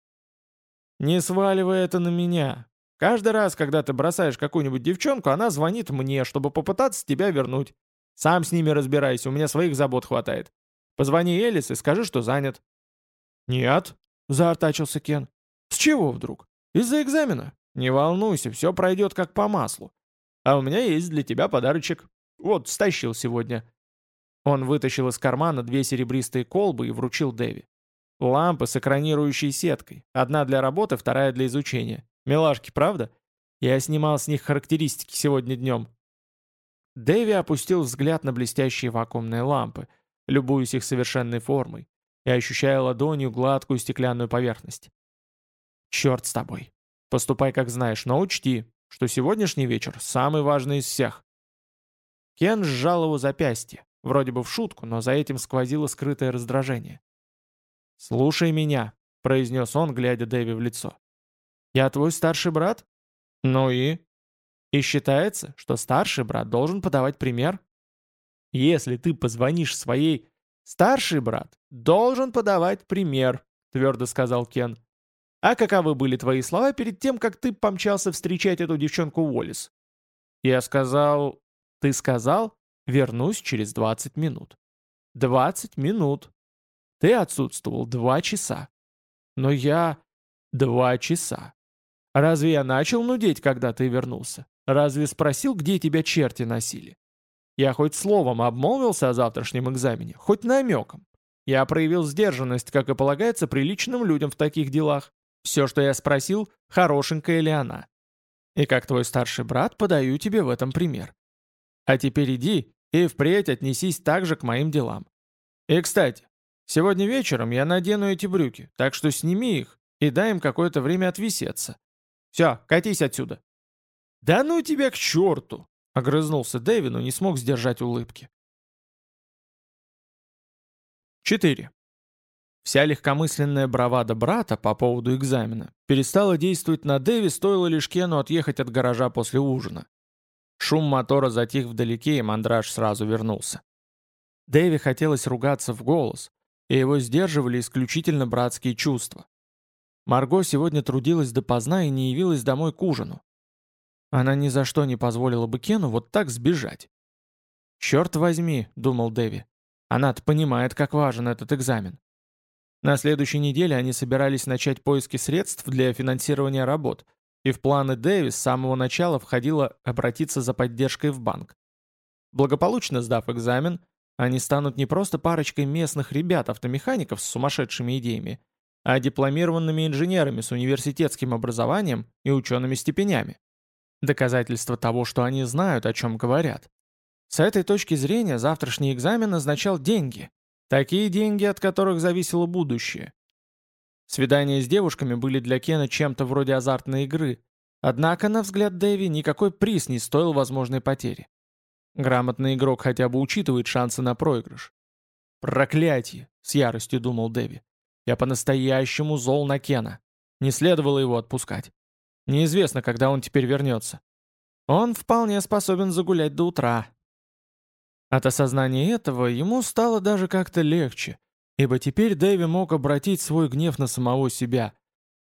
«Не сваливай это на меня. Каждый раз, когда ты бросаешь какую-нибудь девчонку, она звонит мне, чтобы попытаться тебя вернуть. Сам с ними разбирайся, у меня своих забот хватает. Позвони Элис и скажи, что занят». «Нет», — заортачился Кен. «С чего вдруг? Из-за экзамена? Не волнуйся, все пройдет как по маслу. А у меня есть для тебя подарочек. Вот, стащил сегодня». Он вытащил из кармана две серебристые колбы и вручил Дэви. Лампы с экранирующей сеткой. Одна для работы, вторая для изучения. Милашки, правда? Я снимал с них характеристики сегодня днем. Дэви опустил взгляд на блестящие вакуумные лампы, любуясь их совершенной формой и ощущая ладонью гладкую стеклянную поверхность. «Черт с тобой. Поступай как знаешь, но учти, что сегодняшний вечер самый важный из всех». Кен сжал его запястье, вроде бы в шутку, но за этим сквозило скрытое раздражение. «Слушай меня», — произнес он, глядя Дэви в лицо. «Я твой старший брат?» «Ну и?» «И считается, что старший брат должен подавать пример?» Если ты позвонишь своей... Старший брат должен подавать пример, твердо сказал Кен. А каковы были твои слова перед тем, как ты помчался встречать эту девчонку Уоллес? Я сказал... Ты сказал? Вернусь через 20 минут. 20 минут. Ты отсутствовал два часа. Но я... Два часа. Разве я начал нудеть, когда ты вернулся? Разве спросил, где тебя черти носили? Я хоть словом обмолвился о завтрашнем экзамене, хоть намеком. Я проявил сдержанность, как и полагается приличным людям в таких делах. Все, что я спросил, хорошенькая ли она. И как твой старший брат, подаю тебе в этом пример. А теперь иди и впредь отнесись также к моим делам. И, кстати, сегодня вечером я надену эти брюки, так что сними их и дай им какое-то время отвисеться. Все, катись отсюда. «Да ну тебя к черту!» — огрызнулся Дэви, но не смог сдержать улыбки. 4. Вся легкомысленная бравада брата по поводу экзамена перестала действовать на Дэви, стоило лишь Кену отъехать от гаража после ужина. Шум мотора затих вдалеке, и мандраж сразу вернулся. Дэви хотелось ругаться в голос, и его сдерживали исключительно братские чувства. Марго сегодня трудилась допоздна и не явилась домой к ужину. Она ни за что не позволила бы Кену вот так сбежать. «Черт возьми», — думал Дэви, — «она-то понимает, как важен этот экзамен. На следующей неделе они собирались начать поиски средств для финансирования работ, и в планы Дэви с самого начала входило обратиться за поддержкой в банк. Благополучно сдав экзамен, они станут не просто парочкой местных ребят-автомехаников с сумасшедшими идеями, а дипломированными инженерами с университетским образованием и учеными степенями. Доказательство того, что они знают, о чем говорят. С этой точки зрения завтрашний экзамен означал деньги, Такие деньги, от которых зависело будущее. Свидания с девушками были для Кена чем-то вроде азартной игры, однако, на взгляд Дэви, никакой приз не стоил возможной потери. Грамотный игрок хотя бы учитывает шансы на проигрыш. «Проклятие!» — с яростью думал Дэви. «Я по-настоящему зол на Кена. Не следовало его отпускать. Неизвестно, когда он теперь вернется. Он вполне способен загулять до утра, от осознания этого ему стало даже как-то легче, ибо теперь Дэви мог обратить свой гнев на самого себя,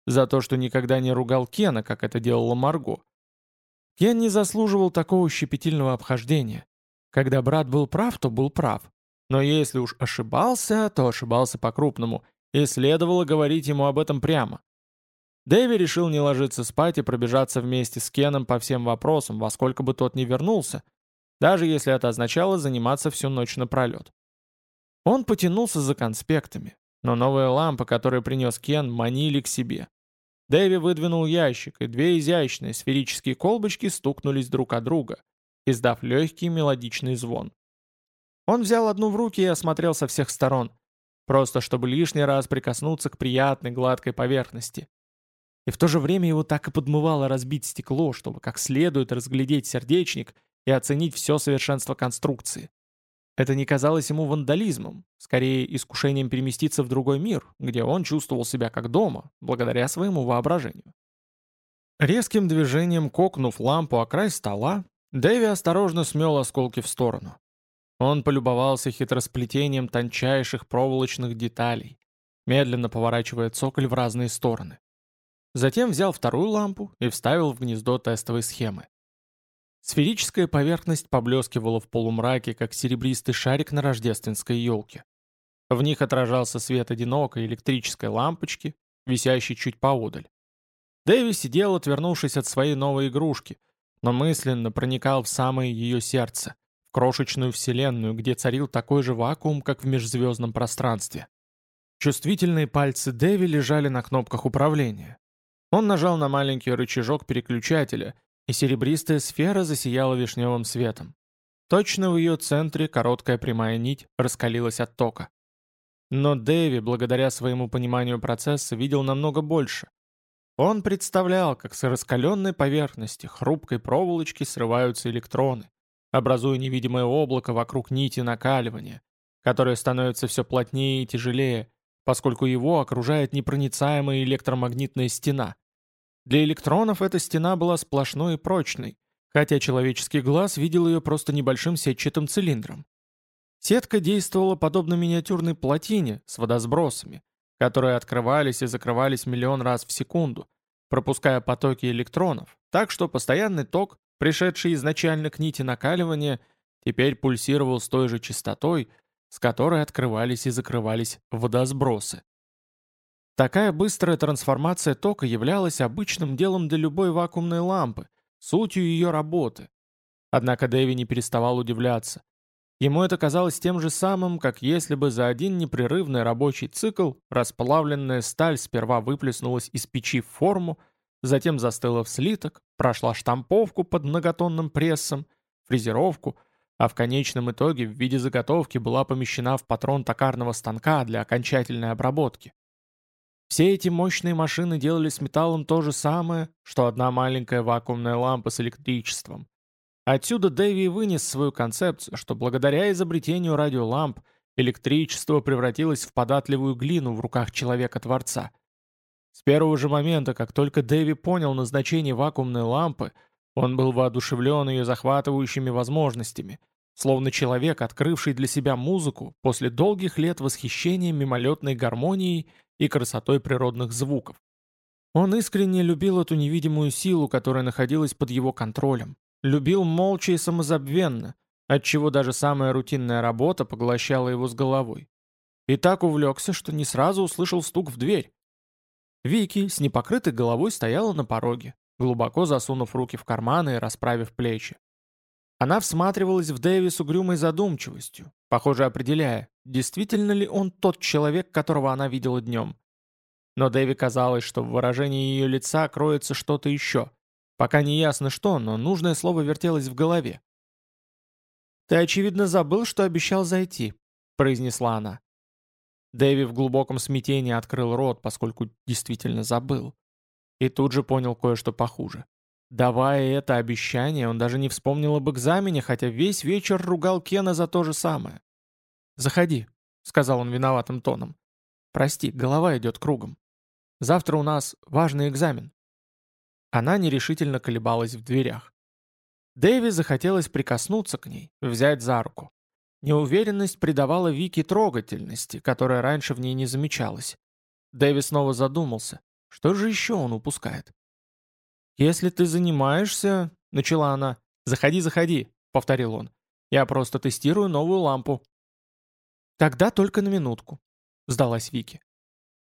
за то, что никогда не ругал Кена, как это делала Марго. Кен не заслуживал такого щепетильного обхождения. Когда брат был прав, то был прав. Но если уж ошибался, то ошибался по-крупному, и следовало говорить ему об этом прямо. Дэви решил не ложиться спать и пробежаться вместе с Кеном по всем вопросам, во сколько бы тот ни вернулся, даже если это означало заниматься всю ночь напролет. Он потянулся за конспектами, но новая лампа, которую принес Кен, манили к себе. Дэви выдвинул ящик, и две изящные сферические колбочки стукнулись друг о друга, издав легкий мелодичный звон. Он взял одну в руки и осмотрел со всех сторон, просто чтобы лишний раз прикоснуться к приятной гладкой поверхности. И в то же время его так и подмывало разбить стекло, чтобы как следует разглядеть сердечник и оценить все совершенство конструкции. Это не казалось ему вандализмом, скорее искушением переместиться в другой мир, где он чувствовал себя как дома, благодаря своему воображению. Резким движением кокнув лампу о край стола, Дэви осторожно смел осколки в сторону. Он полюбовался хитросплетением тончайших проволочных деталей, медленно поворачивая цоколь в разные стороны. Затем взял вторую лампу и вставил в гнездо тестовой схемы. Сферическая поверхность поблескивала в полумраке, как серебристый шарик на рождественской елке. В них отражался свет одинокой электрической лампочки, висящей чуть поодаль. Дэви сидел, отвернувшись от своей новой игрушки, но мысленно проникал в самое ее сердце, в крошечную вселенную, где царил такой же вакуум, как в межзвездном пространстве. Чувствительные пальцы Дэви лежали на кнопках управления. Он нажал на маленький рычажок переключателя, и серебристая сфера засияла вишневым светом. Точно в ее центре короткая прямая нить раскалилась от тока. Но Дэви, благодаря своему пониманию процесса, видел намного больше. Он представлял, как с раскаленной поверхности хрупкой проволочки срываются электроны, образуя невидимое облако вокруг нити накаливания, которое становится все плотнее и тяжелее, поскольку его окружает непроницаемая электромагнитная стена. Для электронов эта стена была сплошной и прочной, хотя человеческий глаз видел ее просто небольшим сетчатым цилиндром. Сетка действовала подобно миниатюрной плотине с водосбросами, которые открывались и закрывались миллион раз в секунду, пропуская потоки электронов, так что постоянный ток, пришедший изначально к нити накаливания, теперь пульсировал с той же частотой, с которой открывались и закрывались водосбросы. Такая быстрая трансформация тока являлась обычным делом для любой вакуумной лампы, сутью ее работы. Однако Дэви не переставал удивляться. Ему это казалось тем же самым, как если бы за один непрерывный рабочий цикл расплавленная сталь сперва выплеснулась из печи в форму, затем застыла в слиток, прошла штамповку под многотонным прессом, фрезеровку, а в конечном итоге в виде заготовки была помещена в патрон токарного станка для окончательной обработки. Все эти мощные машины делали с металлом то же самое, что одна маленькая вакуумная лампа с электричеством. Отсюда Дэви вынес свою концепцию, что благодаря изобретению радиоламп электричество превратилось в податливую глину в руках человека-творца. С первого же момента, как только Дэви понял назначение вакуумной лампы, он был воодушевлен ее захватывающими возможностями, словно человек, открывший для себя музыку после долгих лет восхищения мимолетной гармонией и красотой природных звуков. Он искренне любил эту невидимую силу, которая находилась под его контролем. Любил молча и самозабвенно, отчего даже самая рутинная работа поглощала его с головой. И так увлекся, что не сразу услышал стук в дверь. Вики с непокрытой головой стояла на пороге, глубоко засунув руки в карманы и расправив плечи. Она всматривалась в Дэви с угрюмой задумчивостью, похоже определяя, действительно ли он тот человек, которого она видела днем. Но Дэви казалось, что в выражении ее лица кроется что-то еще. Пока не ясно что, но нужное слово вертелось в голове. «Ты, очевидно, забыл, что обещал зайти», — произнесла она. Дэви в глубоком смятении открыл рот, поскольку действительно забыл. И тут же понял кое-что похуже. Давая это обещание, он даже не вспомнил об экзамене, хотя весь вечер ругал Кена за то же самое. «Заходи», — сказал он виноватым тоном. «Прости, голова идет кругом. Завтра у нас важный экзамен». Она нерешительно колебалась в дверях. Дэви захотелось прикоснуться к ней, взять за руку. Неуверенность придавала Вике трогательности, которая раньше в ней не замечалась. Дэви снова задумался, что же еще он упускает. «Если ты занимаешься...» — начала она. «Заходи, заходи», — повторил он. «Я просто тестирую новую лампу». «Тогда только на минутку», — сдалась Вики.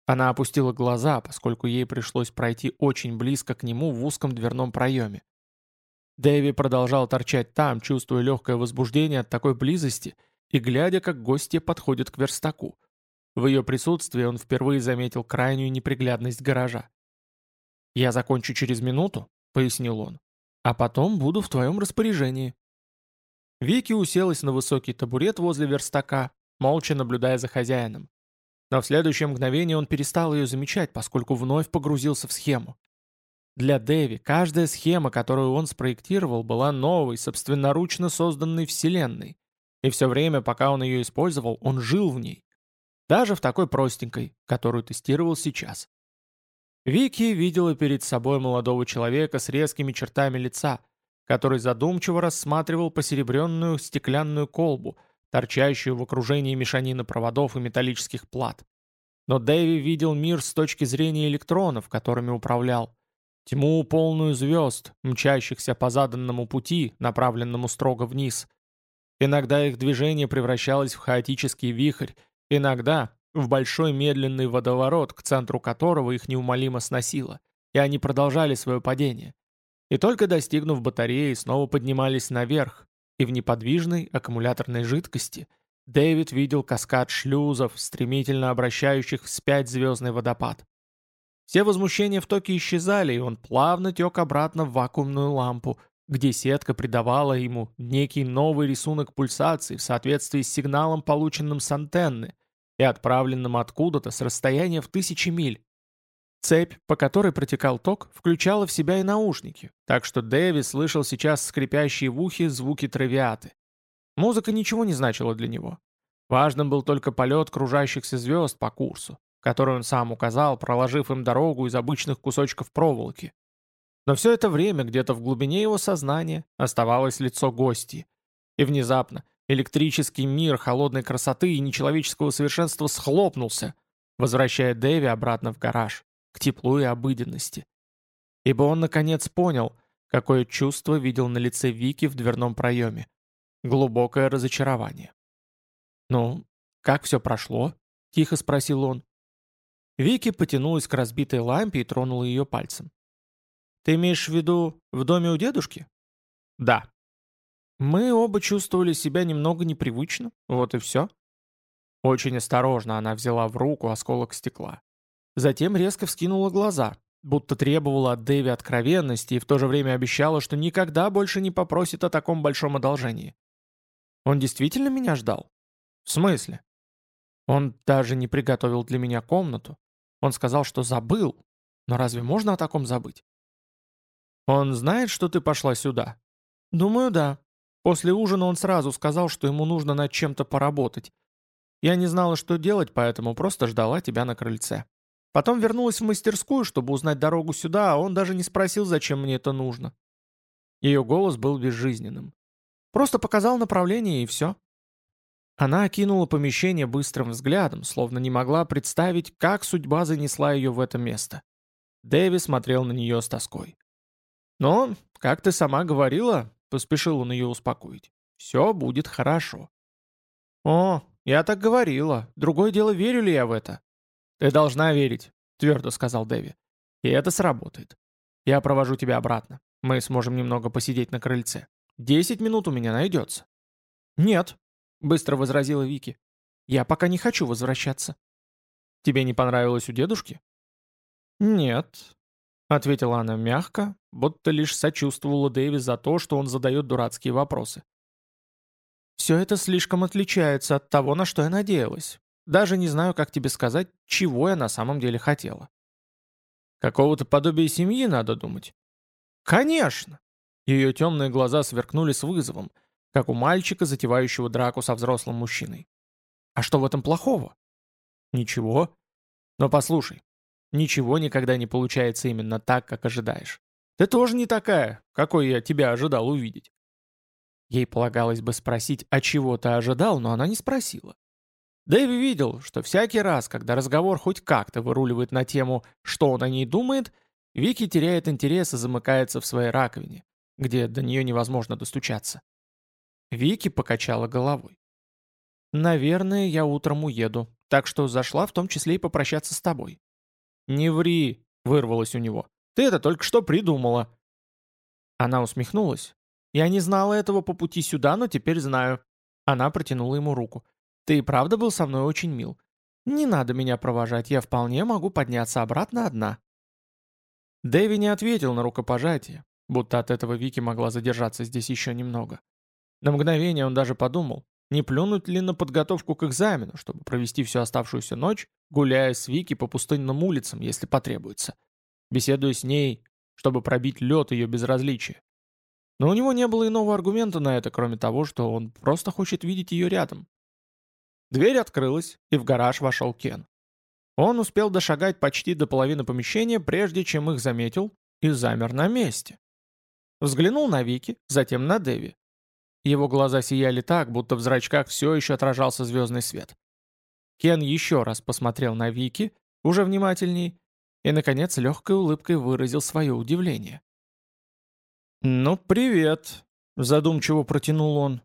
Она опустила глаза, поскольку ей пришлось пройти очень близко к нему в узком дверном проеме. Дэви продолжал торчать там, чувствуя легкое возбуждение от такой близости и глядя, как гостья подходит к верстаку. В ее присутствии он впервые заметил крайнюю неприглядность гаража. «Я закончу через минуту», — пояснил он. «А потом буду в твоем распоряжении». Вики уселась на высокий табурет возле верстака, молча наблюдая за хозяином. Но в следующее мгновение он перестал ее замечать, поскольку вновь погрузился в схему. Для Дэви каждая схема, которую он спроектировал, была новой, собственноручно созданной вселенной. И все время, пока он ее использовал, он жил в ней. Даже в такой простенькой, которую тестировал сейчас. Вики видела перед собой молодого человека с резкими чертами лица, который задумчиво рассматривал посеребренную стеклянную колбу, торчащую в окружении мешанины проводов и металлических плат. Но Дэви видел мир с точки зрения электронов, которыми управлял. Тьму, полную звезд, мчащихся по заданному пути, направленному строго вниз. Иногда их движение превращалось в хаотический вихрь, иногда в большой медленный водоворот, к центру которого их неумолимо сносило, и они продолжали свое падение. И только достигнув батареи, снова поднимались наверх, и в неподвижной аккумуляторной жидкости Дэвид видел каскад шлюзов, стремительно обращающих вспять звездный водопад. Все возмущения в токе исчезали, и он плавно тек обратно в вакуумную лампу, где сетка придавала ему некий новый рисунок пульсаций в соответствии с сигналом, полученным с антенны, и отправленным откуда-то с расстояния в тысячи миль. Цепь, по которой протекал ток, включала в себя и наушники, так что Дэви слышал сейчас скрипящие в ухе звуки травиаты. Музыка ничего не значила для него. Важным был только полет кружащихся звезд по курсу, который он сам указал, проложив им дорогу из обычных кусочков проволоки. Но все это время где-то в глубине его сознания оставалось лицо гости. И внезапно, Электрический мир холодной красоты и нечеловеческого совершенства схлопнулся, возвращая Дэви обратно в гараж, к теплу и обыденности. Ибо он наконец понял, какое чувство видел на лице Вики в дверном проеме. Глубокое разочарование. «Ну, как все прошло?» — тихо спросил он. Вики потянулась к разбитой лампе и тронула ее пальцем. «Ты имеешь в виду в доме у дедушки?» «Да». Мы оба чувствовали себя немного непривычно, вот и все. Очень осторожно она взяла в руку осколок стекла. Затем резко вскинула глаза, будто требовала от Дэви откровенности и в то же время обещала, что никогда больше не попросит о таком большом одолжении. Он действительно меня ждал? В смысле? Он даже не приготовил для меня комнату. Он сказал, что забыл. Но разве можно о таком забыть? Он знает, что ты пошла сюда? Думаю, да. После ужина он сразу сказал, что ему нужно над чем-то поработать. Я не знала, что делать, поэтому просто ждала тебя на крыльце. Потом вернулась в мастерскую, чтобы узнать дорогу сюда, а он даже не спросил, зачем мне это нужно. Ее голос был безжизненным. Просто показал направление и все. Она окинула помещение быстрым взглядом, словно не могла представить, как судьба занесла ее в это место. Дэви смотрел на нее с тоской. «Но, как ты сама говорила, — поспешил он ее успокоить, — все будет хорошо». «О, я так говорила. Другое дело, верю ли я в это?» «Ты должна верить», — твердо сказал Дэви. «И это сработает. Я провожу тебя обратно. Мы сможем немного посидеть на крыльце. Десять минут у меня найдется». «Нет», — быстро возразила Вики. «Я пока не хочу возвращаться». «Тебе не понравилось у дедушки?» «Нет», — ответила она мягко, будто лишь сочувствовала Дэви за то, что он задает дурацкие вопросы. «Все это слишком отличается от того, на что я надеялась. Даже не знаю, как тебе сказать, чего я на самом деле хотела». «Какого-то подобия семьи, надо думать». «Конечно!» Ее темные глаза сверкнули с вызовом, как у мальчика, затевающего драку со взрослым мужчиной. «А что в этом плохого?» «Ничего. Но послушай, ничего никогда не получается именно так, как ожидаешь. Ты тоже не такая, какой я тебя ожидал увидеть». Ей полагалось бы спросить, а чего ты ожидал, но она не спросила. Дэви видел, что всякий раз, когда разговор хоть как-то выруливает на тему, что он о ней думает, Вики теряет интерес и замыкается в своей раковине где до нее невозможно достучаться. Вики покачала головой. «Наверное, я утром уеду, так что зашла в том числе и попрощаться с тобой». «Не ври!» — вырвалось у него. «Ты это только что придумала!» Она усмехнулась. «Я не знала этого по пути сюда, но теперь знаю». Она протянула ему руку. «Ты и правда был со мной очень мил. Не надо меня провожать, я вполне могу подняться обратно одна». Дэви не ответил на рукопожатие, будто от этого Вики могла задержаться здесь еще немного. На мгновение он даже подумал, не плюнуть ли на подготовку к экзамену, чтобы провести всю оставшуюся ночь, гуляя с Вики по пустынным улицам, если потребуется, беседуя с ней, чтобы пробить лед ее безразличия. Но у него не было иного аргумента на это, кроме того, что он просто хочет видеть ее рядом. Дверь открылась, и в гараж вошел Кен. Он успел дошагать почти до половины помещения, прежде чем их заметил, и замер на месте. Взглянул на Вики, затем на Дэви. Его глаза сияли так, будто в зрачках все еще отражался звездный свет. Кен еще раз посмотрел на Вики, уже внимательней, и, наконец, легкой улыбкой выразил свое удивление. «Ну, привет», — задумчиво протянул он.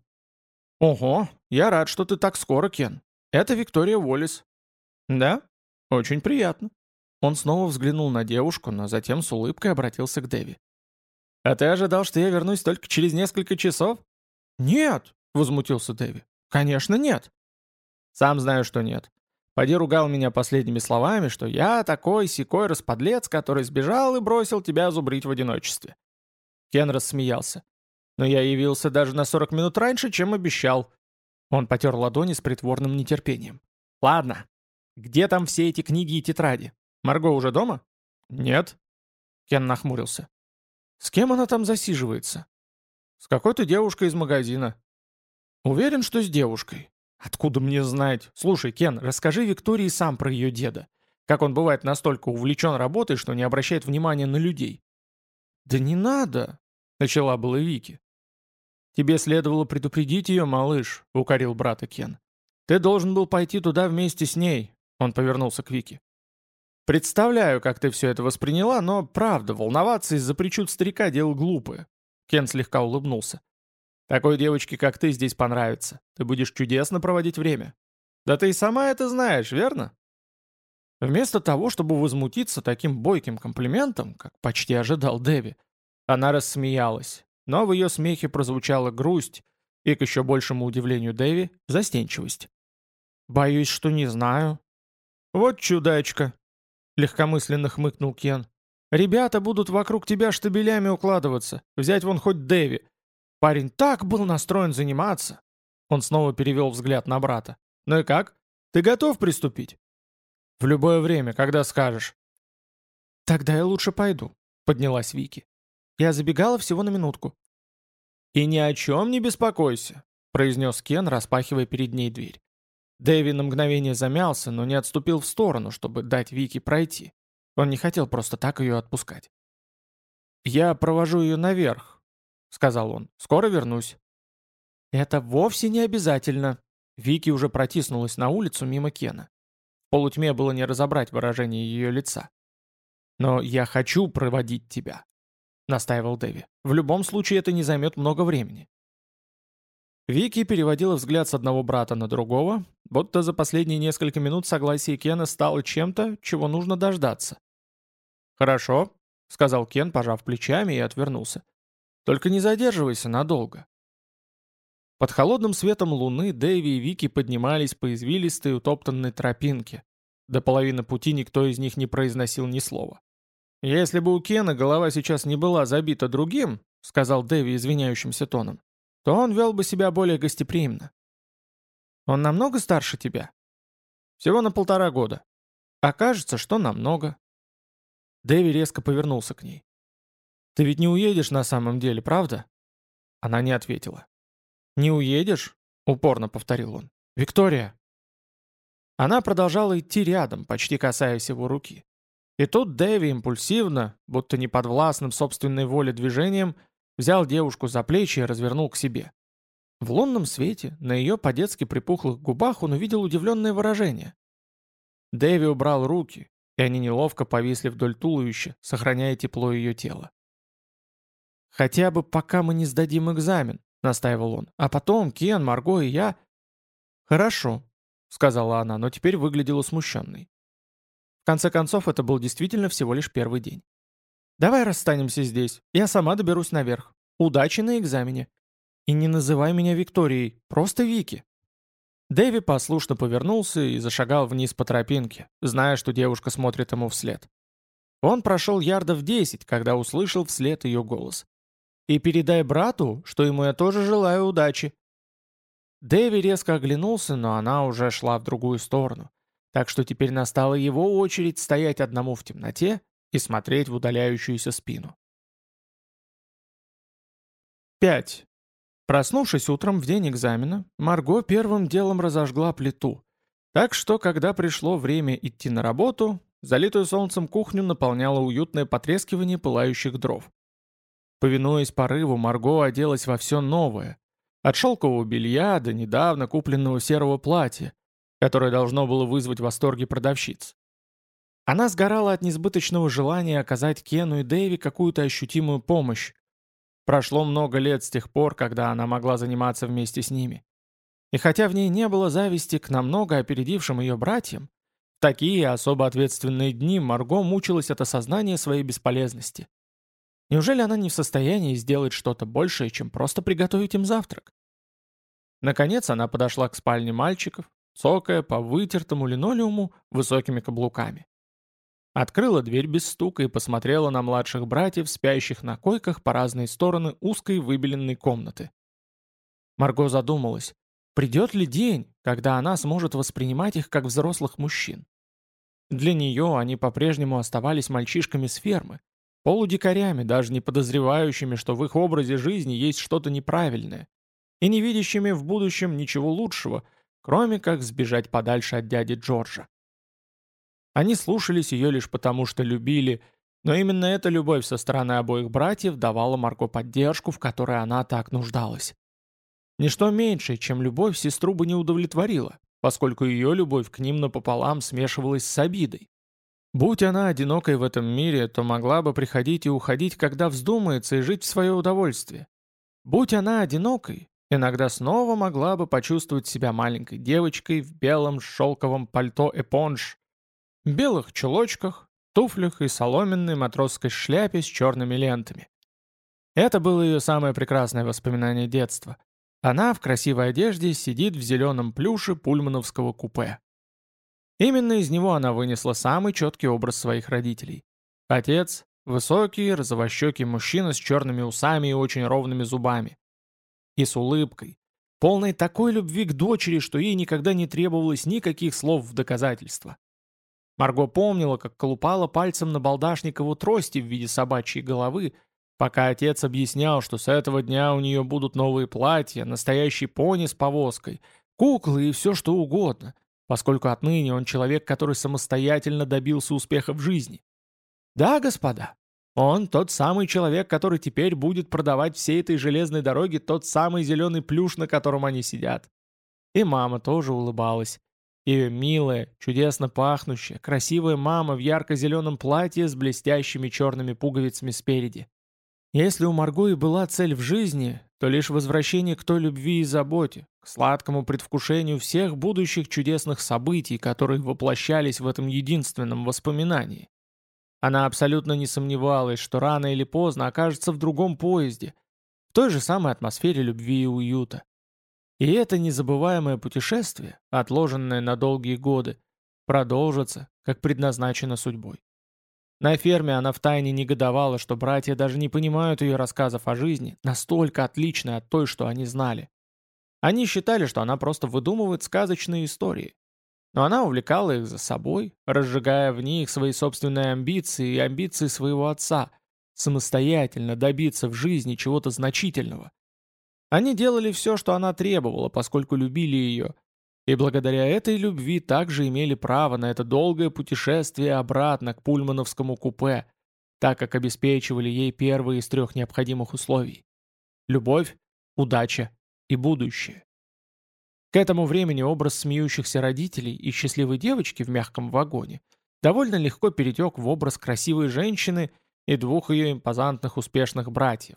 «Ого, я рад, что ты так скоро, Кен. Это Виктория Уоллес». «Да? Очень приятно». Он снова взглянул на девушку, но затем с улыбкой обратился к Дэви. «А ты ожидал, что я вернусь только через несколько часов?» «Нет», — возмутился Дэви. «Конечно нет». «Сам знаю, что нет. Поди ругал меня последними словами, что я такой секой расподлец, который сбежал и бросил тебя зубрить в одиночестве». Кен рассмеялся. «Но я явился даже на 40 минут раньше, чем обещал». Он потер ладони с притворным нетерпением. «Ладно. Где там все эти книги и тетради? Марго уже дома?» «Нет». Кен нахмурился. С кем она там засиживается? С какой-то девушкой из магазина. Уверен, что с девушкой. Откуда мне знать? Слушай, Кен, расскажи Виктории сам про ее деда. Как он бывает настолько увлечен работой, что не обращает внимания на людей. Да не надо, начала была Вики. «Тебе следовало предупредить ее, малыш», — укорил брата Кен. «Ты должен был пойти туда вместе с ней», — он повернулся к Вике. «Представляю, как ты все это восприняла, но, правда, волноваться из-за причуд старика — дело глупое». Кен слегка улыбнулся. «Такой девочке, как ты, здесь понравится. Ты будешь чудесно проводить время. Да ты и сама это знаешь, верно?» Вместо того, чтобы возмутиться таким бойким комплиментом, как почти ожидал Дэви, она рассмеялась, но в ее смехе прозвучала грусть и, к еще большему удивлению Дэви, застенчивость. «Боюсь, что не знаю». «Вот чудачка», легкомысленно хмыкнул Кен. «Ребята будут вокруг тебя штабелями укладываться. Взять вон хоть Дэви. Парень так был настроен заниматься». Он снова перевел взгляд на брата. «Ну и как? Ты готов приступить?» «В любое время, когда скажешь». «Тогда я лучше пойду», — поднялась Вики. «Я забегала всего на минутку». «И ни о чем не беспокойся», — произнес Кен, распахивая перед ней дверь. Дэви на мгновение замялся, но не отступил в сторону, чтобы дать Вики пройти. Он не хотел просто так ее отпускать. «Я провожу ее наверх», — сказал он. «Скоро вернусь». «Это вовсе не обязательно». Вики уже протиснулась на улицу мимо Кена. В полутьме было не разобрать выражение ее лица. «Но я хочу проводить тебя», — настаивал Дэви. «В любом случае это не займет много времени». Вики переводила взгляд с одного брата на другого, будто за последние несколько минут согласие Кена стало чем-то, чего нужно дождаться. «Хорошо», — сказал Кен, пожав плечами и отвернулся. «Только не задерживайся надолго». Под холодным светом луны Дэви и Вики поднимались по извилистой утоптанной тропинке. До половины пути никто из них не произносил ни слова. «Если бы у Кена голова сейчас не была забита другим», — сказал Дэви извиняющимся тоном, то он вел бы себя более гостеприимно. Он намного старше тебя? Всего на полтора года. А кажется, что намного. Дэви резко повернулся к ней. «Ты ведь не уедешь на самом деле, правда?» Она не ответила. «Не уедешь?» — упорно повторил он. «Виктория!» Она продолжала идти рядом, почти касаясь его руки. И тут Дэви импульсивно, будто не подвластным собственной воле движением, взял девушку за плечи и развернул к себе. В лунном свете, на ее по-детски припухлых губах он увидел удивленное выражение. Дэви убрал руки, и они неловко повисли вдоль туловища, сохраняя тепло ее тела. «Хотя бы пока мы не сдадим экзамен», — настаивал он. «А потом Кен, Марго и я...» «Хорошо», — сказала она, но теперь выглядела смущенной. В конце концов, это был действительно всего лишь первый день. «Давай расстанемся здесь. Я сама доберусь наверх. Удачи на экзамене. И не называй меня Викторией, просто Вики». Дэви послушно повернулся и зашагал вниз по тропинке, зная, что девушка смотрит ему вслед. Он прошел ярдов десять, когда услышал вслед ее голос. «И передай брату, что ему я тоже желаю удачи». Дэви резко оглянулся, но она уже шла в другую сторону, так что теперь настала его очередь стоять одному в темноте и смотреть в удаляющуюся спину. 5. Проснувшись утром в день экзамена, Марго первым делом разожгла плиту. Так что, когда пришло время идти на работу, залитую солнцем кухню наполняло уютное потрескивание пылающих дров. Повинуясь порыву, Марго оделась во все новое. От шелкового белья до недавно купленного серого платья, которое должно было вызвать восторги продавщиц. Она сгорала от несбыточного желания оказать Кену и Дэви какую-то ощутимую помощь, Прошло много лет с тех пор, когда она могла заниматься вместе с ними. И хотя в ней не было зависти к намного опередившим ее братьям, в такие особо ответственные дни Марго мучилась от осознания своей бесполезности. Неужели она не в состоянии сделать что-то большее, чем просто приготовить им завтрак? Наконец она подошла к спальне мальчиков, цокая по вытертому линолеуму высокими каблуками. Открыла дверь без стука и посмотрела на младших братьев, спящих на койках по разные стороны узкой выбеленной комнаты. Марго задумалась, придет ли день, когда она сможет воспринимать их как взрослых мужчин. Для нее они по-прежнему оставались мальчишками с фермы, полудикарями, даже не подозревающими, что в их образе жизни есть что-то неправильное, и не видящими в будущем ничего лучшего, кроме как сбежать подальше от дяди Джорджа. Они слушались ее лишь потому, что любили, но именно эта любовь со стороны обоих братьев давала Марго поддержку, в которой она так нуждалась. Ничто меньшее, чем любовь сестру бы не удовлетворила, поскольку ее любовь к ним напополам смешивалась с обидой. Будь она одинокой в этом мире, то могла бы приходить и уходить, когда вздумается, и жить в свое удовольствие. Будь она одинокой, иногда снова могла бы почувствовать себя маленькой девочкой в белом шелковом пальто-эпонж, белых чулочках, туфлях и соломенной матросской шляпе с черными лентами. Это было ее самое прекрасное воспоминание детства. Она в красивой одежде сидит в зеленом плюше пульмановского купе. Именно из него она вынесла самый четкий образ своих родителей. Отец – высокий, розовощекий мужчина с черными усами и очень ровными зубами. И с улыбкой, полной такой любви к дочери, что ей никогда не требовалось никаких слов в доказательство. Марго помнила, как колупала пальцем на балдашникову трости в виде собачьей головы, пока отец объяснял, что с этого дня у нее будут новые платья, настоящий пони с повозкой, куклы и все что угодно, поскольку отныне он человек, который самостоятельно добился успеха в жизни. Да, господа, он тот самый человек, который теперь будет продавать всей этой железной дороге тот самый зеленый плюш, на котором они сидят. И мама тоже улыбалась. Ее милая, чудесно пахнущая, красивая мама в ярко-зеленом платье с блестящими черными пуговицами спереди. Если у Марго и была цель в жизни, то лишь возвращение к той любви и заботе, к сладкому предвкушению всех будущих чудесных событий, которые воплощались в этом единственном воспоминании. Она абсолютно не сомневалась, что рано или поздно окажется в другом поезде, в той же самой атмосфере любви и уюта. И это незабываемое путешествие, отложенное на долгие годы, продолжится, как предназначено судьбой. На ферме она втайне негодовала, что братья даже не понимают ее рассказов о жизни, настолько отличной от той, что они знали. Они считали, что она просто выдумывает сказочные истории. Но она увлекала их за собой, разжигая в них свои собственные амбиции и амбиции своего отца, самостоятельно добиться в жизни чего-то значительного. Они делали все, что она требовала, поскольку любили ее, и благодаря этой любви также имели право на это долгое путешествие обратно к пульмановскому купе, так как обеспечивали ей первые из трех необходимых условий – любовь, удача и будущее. К этому времени образ смеющихся родителей и счастливой девочки в мягком вагоне довольно легко перетек в образ красивой женщины и двух ее импозантных успешных братьев.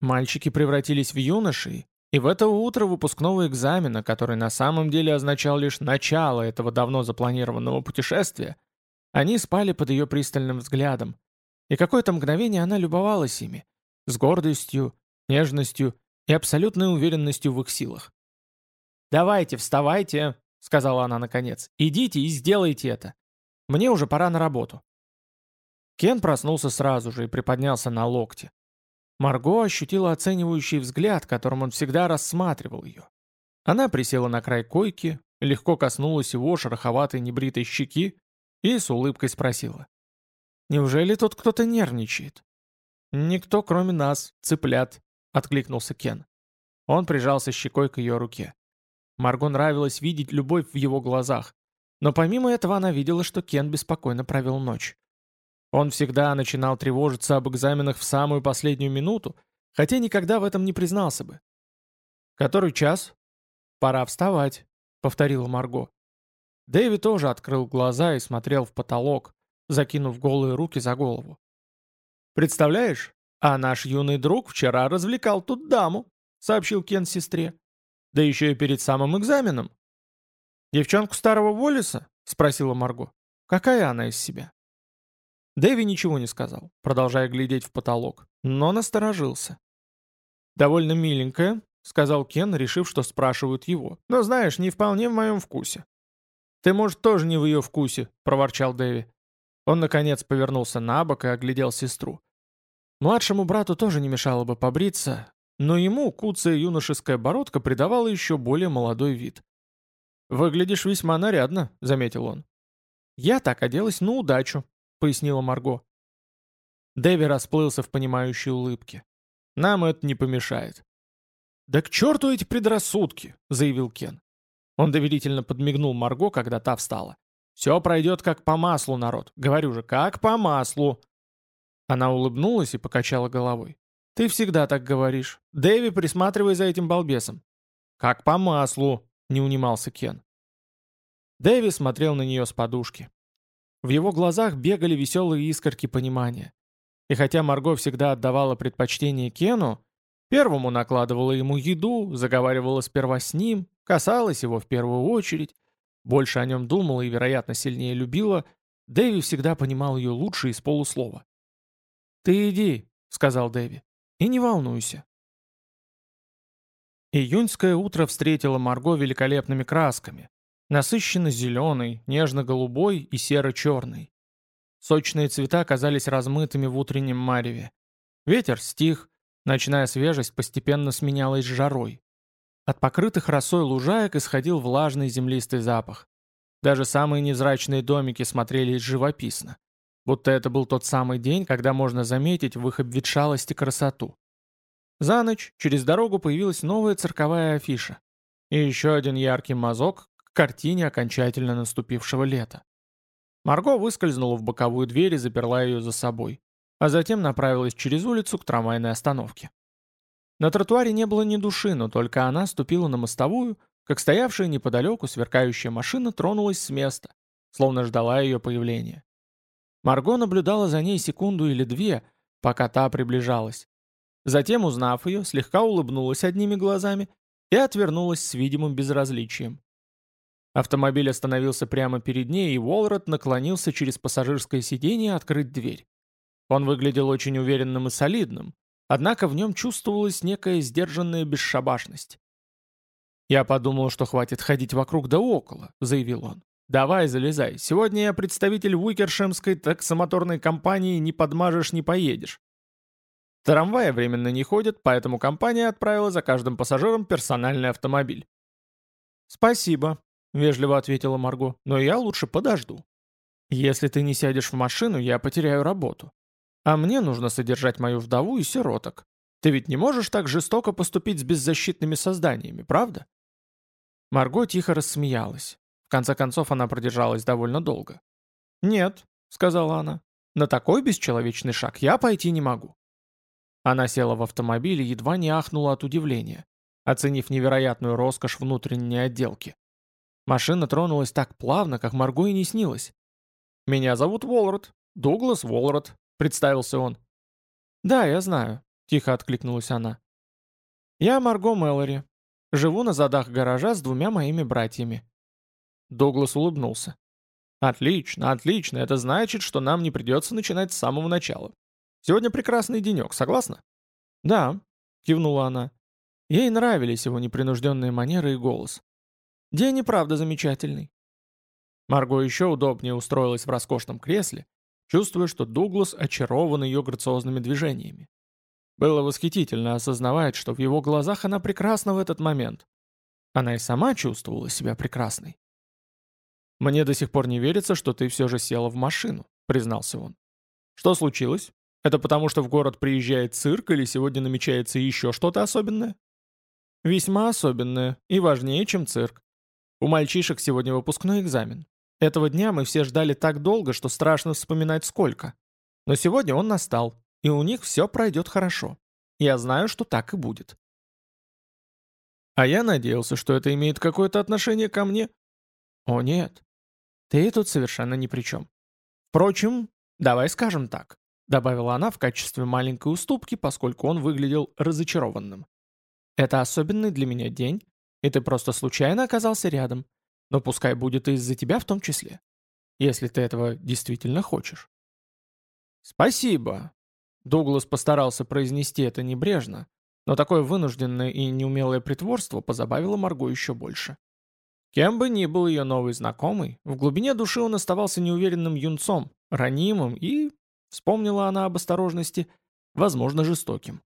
Мальчики превратились в юношей, и в это утро выпускного экзамена, который на самом деле означал лишь начало этого давно запланированного путешествия, они спали под ее пристальным взглядом, и какое-то мгновение она любовалась ими, с гордостью, нежностью и абсолютной уверенностью в их силах. «Давайте, вставайте», — сказала она наконец, — «идите и сделайте это. Мне уже пора на работу». Кен проснулся сразу же и приподнялся на локте. Марго ощутила оценивающий взгляд, которым он всегда рассматривал ее. Она присела на край койки, легко коснулась его шероховатой небритой щеки и с улыбкой спросила. «Неужели тут кто-то нервничает?» «Никто, кроме нас, цыплят», — откликнулся Кен. Он прижался щекой к ее руке. Марго нравилось видеть любовь в его глазах, но помимо этого она видела, что Кен беспокойно провел ночь. Он всегда начинал тревожиться об экзаменах в самую последнюю минуту, хотя никогда в этом не признался бы. «Который час?» «Пора вставать», — повторила Марго. Дэви тоже открыл глаза и смотрел в потолок, закинув голые руки за голову. «Представляешь, а наш юный друг вчера развлекал тут даму», — сообщил Кен сестре. «Да еще и перед самым экзаменом». «Девчонку старого Воллиса?» — спросила Марго. «Какая она из себя?» Дэви ничего не сказал, продолжая глядеть в потолок, но насторожился. «Довольно миленькая», — сказал Кен, решив, что спрашивают его. «Но знаешь, не вполне в моем вкусе». «Ты, может, тоже не в ее вкусе», — проворчал Дэви. Он, наконец, повернулся на бок и оглядел сестру. Младшему брату тоже не мешало бы побриться, но ему куцая юношеская бородка придавала еще более молодой вид. «Выглядишь весьма нарядно», — заметил он. «Я так оделась на удачу», — пояснила Марго. Дэви расплылся в понимающей улыбке. «Нам это не помешает». «Да к черту эти предрассудки!» — заявил Кен. Он доверительно подмигнул Марго, когда та встала. «Все пройдет как по маслу, народ. Говорю же, как по маслу!» Она улыбнулась и покачала головой. «Ты всегда так говоришь. Дэви, присматривай за этим балбесом». «Как по маслу», — не унимался Кен. Дэви смотрел на нее с подушки. В его глазах бегали веселые искорки понимания. И хотя Марго всегда отдавала предпочтение Кену, первому накладывала ему еду, заговаривала сперва с ним, касалась его в первую очередь, больше о нем думала и, вероятно, сильнее любила, Дэви всегда понимал ее лучше из полуслова. «Ты иди», — сказал Дэви, — «и не волнуйся». Июньское утро встретило Марго великолепными красками. Насыщенно зеленый, нежно-голубой и серо-черный. Сочные цвета казались размытыми в утреннем мареве. Ветер стих, ночная свежесть постепенно сменялась жарой. От покрытых росой лужаек исходил влажный землистый запах. Даже самые невзрачные домики смотрелись живописно. Будто это был тот самый день, когда можно заметить в их обветшалости красоту. За ночь через дорогу появилась новая цирковая афиша. И еще один яркий мазок картине окончательно наступившего лета. Марго выскользнула в боковую дверь и заперла ее за собой, а затем направилась через улицу к трамвайной остановке. На тротуаре не было ни души, но только она ступила на мостовую, как стоявшая неподалеку сверкающая машина тронулась с места, словно ждала ее появления. Марго наблюдала за ней секунду или две, пока та приближалась. Затем, узнав ее, слегка улыбнулась одними глазами и отвернулась с видимым безразличием. Автомобиль остановился прямо перед ней, и Уолрот наклонился через пассажирское сиденье открыть дверь. Он выглядел очень уверенным и солидным, однако в нем чувствовалась некая сдержанная бесшабашность. «Я подумал, что хватит ходить вокруг да около», — заявил он. «Давай, залезай. Сегодня я представитель Уикершемской таксомоторной компании «Не подмажешь, не поедешь». Трамваи временно не ходят, поэтому компания отправила за каждым пассажиром персональный автомобиль. «Спасибо», — вежливо ответила Марго, — «но я лучше подожду. Если ты не сядешь в машину, я потеряю работу. А мне нужно содержать мою вдову и сироток. Ты ведь не можешь так жестоко поступить с беззащитными созданиями, правда?» Марго тихо рассмеялась. В конце концов, она продержалась довольно долго. «Нет», — сказала она, — «на такой бесчеловечный шаг я пойти не могу». Она села в автомобиль и едва не ахнула от удивления, оценив невероятную роскошь внутренней отделки. Машина тронулась так плавно, как Марго и не снилось. «Меня зовут Волрот, Дуглас Волрот», — представился он. «Да, я знаю», — тихо откликнулась она. «Я Марго Мэлори. Живу на задах гаража с двумя моими братьями». Дуглас улыбнулся. «Отлично, отлично. Это значит, что нам не придется начинать с самого начала. Сегодня прекрасный денек, согласна?» «Да», — кивнула она. Ей нравились его непринужденные манеры и голос. «День и правда замечательный». Марго еще удобнее устроилась в роскошном кресле, чувствуя, что Дуглас очарован ее грациозными движениями. Было восхитительно осознавать, что в его глазах она прекрасна в этот момент. Она и сама чувствовала себя прекрасной. «Мне до сих пор не верится, что ты все же села в машину», — признался он. «Что случилось? Это потому, что в город приезжает цирк или сегодня намечается еще что-то особенное?» «Весьма особенное и важнее, чем цирк. У мальчишек сегодня выпускной экзамен. Этого дня мы все ждали так долго, что страшно вспоминать сколько. Но сегодня он настал, и у них все пройдет хорошо. Я знаю, что так и будет. А я надеялся, что это имеет какое-то отношение ко мне. О нет, ты тут совершенно ни при чем. Впрочем, давай скажем так, добавила она в качестве маленькой уступки, поскольку он выглядел разочарованным. Это особенный для меня день, и ты просто случайно оказался рядом. Но пускай будет и из-за тебя в том числе. Если ты этого действительно хочешь. Спасибо. Дуглас постарался произнести это небрежно, но такое вынужденное и неумелое притворство позабавило Марго еще больше. Кем бы ни был ее новый знакомый, в глубине души он оставался неуверенным юнцом, ранимым и, вспомнила она об осторожности, возможно, жестоким.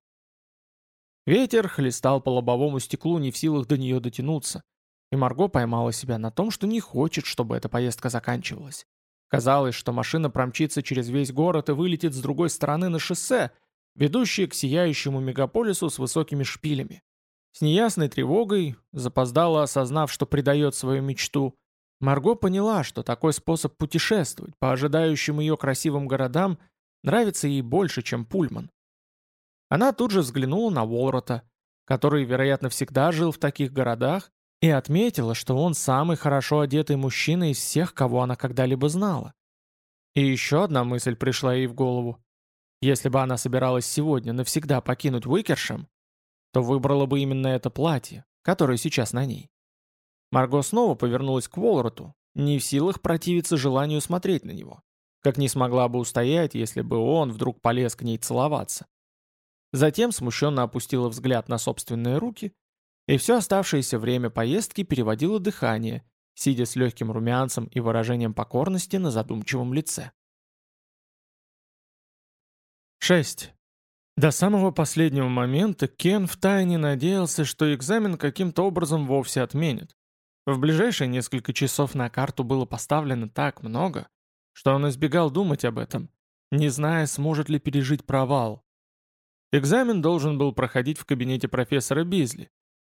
Ветер хлестал по лобовому стеклу, не в силах до нее дотянуться, и Марго поймала себя на том, что не хочет, чтобы эта поездка заканчивалась. Казалось, что машина промчится через весь город и вылетит с другой стороны на шоссе, ведущее к сияющему мегаполису с высокими шпилями. С неясной тревогой, запоздала осознав, что предает свою мечту, Марго поняла, что такой способ путешествовать по ожидающим ее красивым городам нравится ей больше, чем пульман. Она тут же взглянула на Уолрота, который, вероятно, всегда жил в таких городах, и отметила, что он самый хорошо одетый мужчина из всех, кого она когда-либо знала. И еще одна мысль пришла ей в голову. Если бы она собиралась сегодня навсегда покинуть Уикершем, то выбрала бы именно это платье, которое сейчас на ней. Марго снова повернулась к Волроту, не в силах противиться желанию смотреть на него, как не смогла бы устоять, если бы он вдруг полез к ней целоваться. Затем смущенно опустила взгляд на собственные руки и все оставшееся время поездки переводила дыхание, сидя с легким румянцем и выражением покорности на задумчивом лице. 6. До самого последнего момента Кен втайне надеялся, что экзамен каким-то образом вовсе отменят. В ближайшие несколько часов на карту было поставлено так много, что он избегал думать об этом, не зная, сможет ли пережить провал. Экзамен должен был проходить в кабинете профессора Бизли,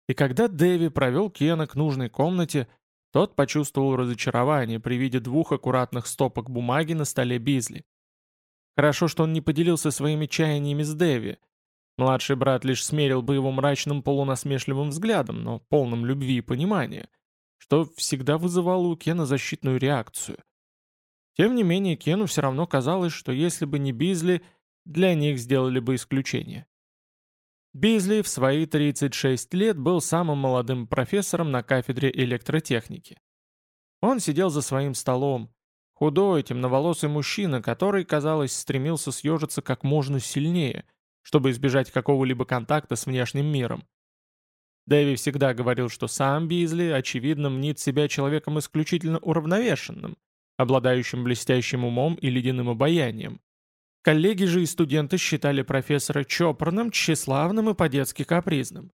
и когда Дэви провел Кена к нужной комнате, тот почувствовал разочарование при виде двух аккуратных стопок бумаги на столе Бизли. Хорошо, что он не поделился своими чаяниями с Дэви. Младший брат лишь смерил бы его мрачным полунасмешливым взглядом, но полным любви и понимания, что всегда вызывало у Кена защитную реакцию. Тем не менее, Кену все равно казалось, что если бы не Бизли, для них сделали бы исключение. Бизли в свои 36 лет был самым молодым профессором на кафедре электротехники. Он сидел за своим столом, худой, темноволосый мужчина, который, казалось, стремился съежиться как можно сильнее, чтобы избежать какого-либо контакта с внешним миром. Дэви всегда говорил, что сам Бизли, очевидно, мнит себя человеком исключительно уравновешенным, обладающим блестящим умом и ледяным обаянием. Коллеги же и студенты считали профессора чопорным, тщеславным и по-детски капризным.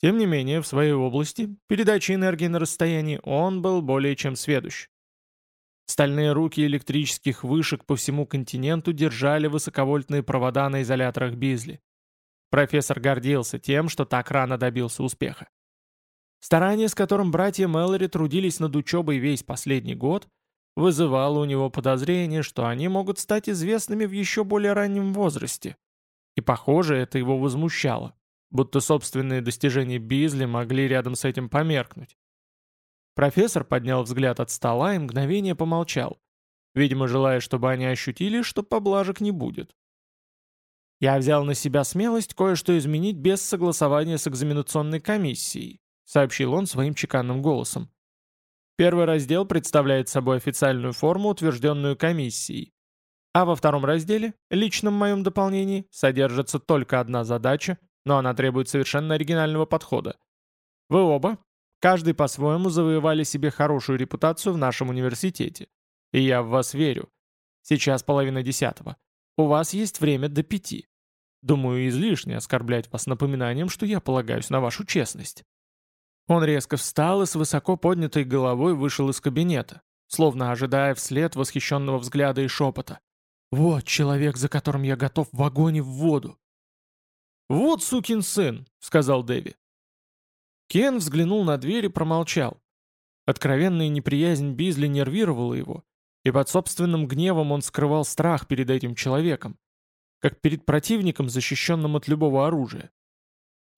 Тем не менее, в своей области, передачи энергии на расстоянии, он был более чем сведущ. Стальные руки электрических вышек по всему континенту держали высоковольтные провода на изоляторах Бизли. Профессор гордился тем, что так рано добился успеха. Старание, с которым братья Мэлори трудились над учебой весь последний год, вызывало у него подозрение, что они могут стать известными в еще более раннем возрасте. И, похоже, это его возмущало, будто собственные достижения Бизли могли рядом с этим померкнуть. Профессор поднял взгляд от стола и мгновение помолчал, видимо, желая, чтобы они ощутили, что поблажек не будет. «Я взял на себя смелость кое-что изменить без согласования с экзаменационной комиссией», сообщил он своим чеканным голосом. Первый раздел представляет собой официальную форму, утвержденную комиссией. А во втором разделе, личном моем дополнении, содержится только одна задача, но она требует совершенно оригинального подхода. Вы оба, каждый по-своему завоевали себе хорошую репутацию в нашем университете. И я в вас верю. Сейчас половина десятого. У вас есть время до пяти. Думаю, излишне оскорблять вас напоминанием, что я полагаюсь на вашу честность. Он резко встал и с высоко поднятой головой вышел из кабинета, словно ожидая вслед восхищенного взгляда и шепота. «Вот человек, за которым я готов в огонь и в воду!» «Вот сукин сын!» — сказал Дэви. Кен взглянул на дверь и промолчал. Откровенная неприязнь Бизли нервировала его, и под собственным гневом он скрывал страх перед этим человеком, как перед противником, защищенным от любого оружия.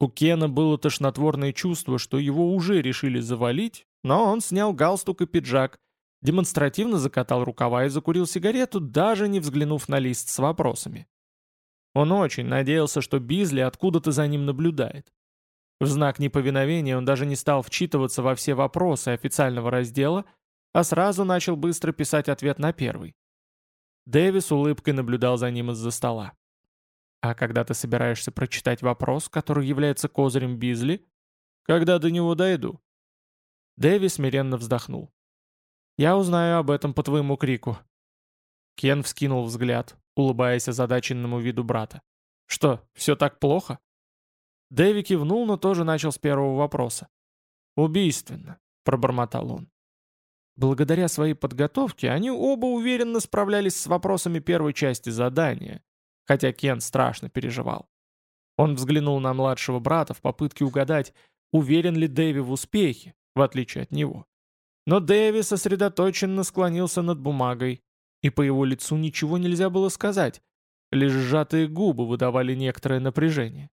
У Кена было тошнотворное чувство, что его уже решили завалить, но он снял галстук и пиджак, демонстративно закатал рукава и закурил сигарету, даже не взглянув на лист с вопросами. Он очень надеялся, что Бизли откуда-то за ним наблюдает. В знак неповиновения он даже не стал вчитываться во все вопросы официального раздела, а сразу начал быстро писать ответ на первый. Дэвис улыбкой наблюдал за ним из-за стола. А когда ты собираешься прочитать вопрос, который является козырем Бизли? Когда до него дойду?» Дэви смиренно вздохнул. «Я узнаю об этом по твоему крику». Кен вскинул взгляд, улыбаясь озадаченному виду брата. «Что, все так плохо?» Дэви кивнул, но тоже начал с первого вопроса. «Убийственно», — пробормотал он. Благодаря своей подготовке они оба уверенно справлялись с вопросами первой части задания, хотя Кен страшно переживал. Он взглянул на младшего брата в попытке угадать, уверен ли Дэви в успехе, в отличие от него. Но Дэви сосредоточенно склонился над бумагой, и по его лицу ничего нельзя было сказать, лишь сжатые губы выдавали некоторое напряжение.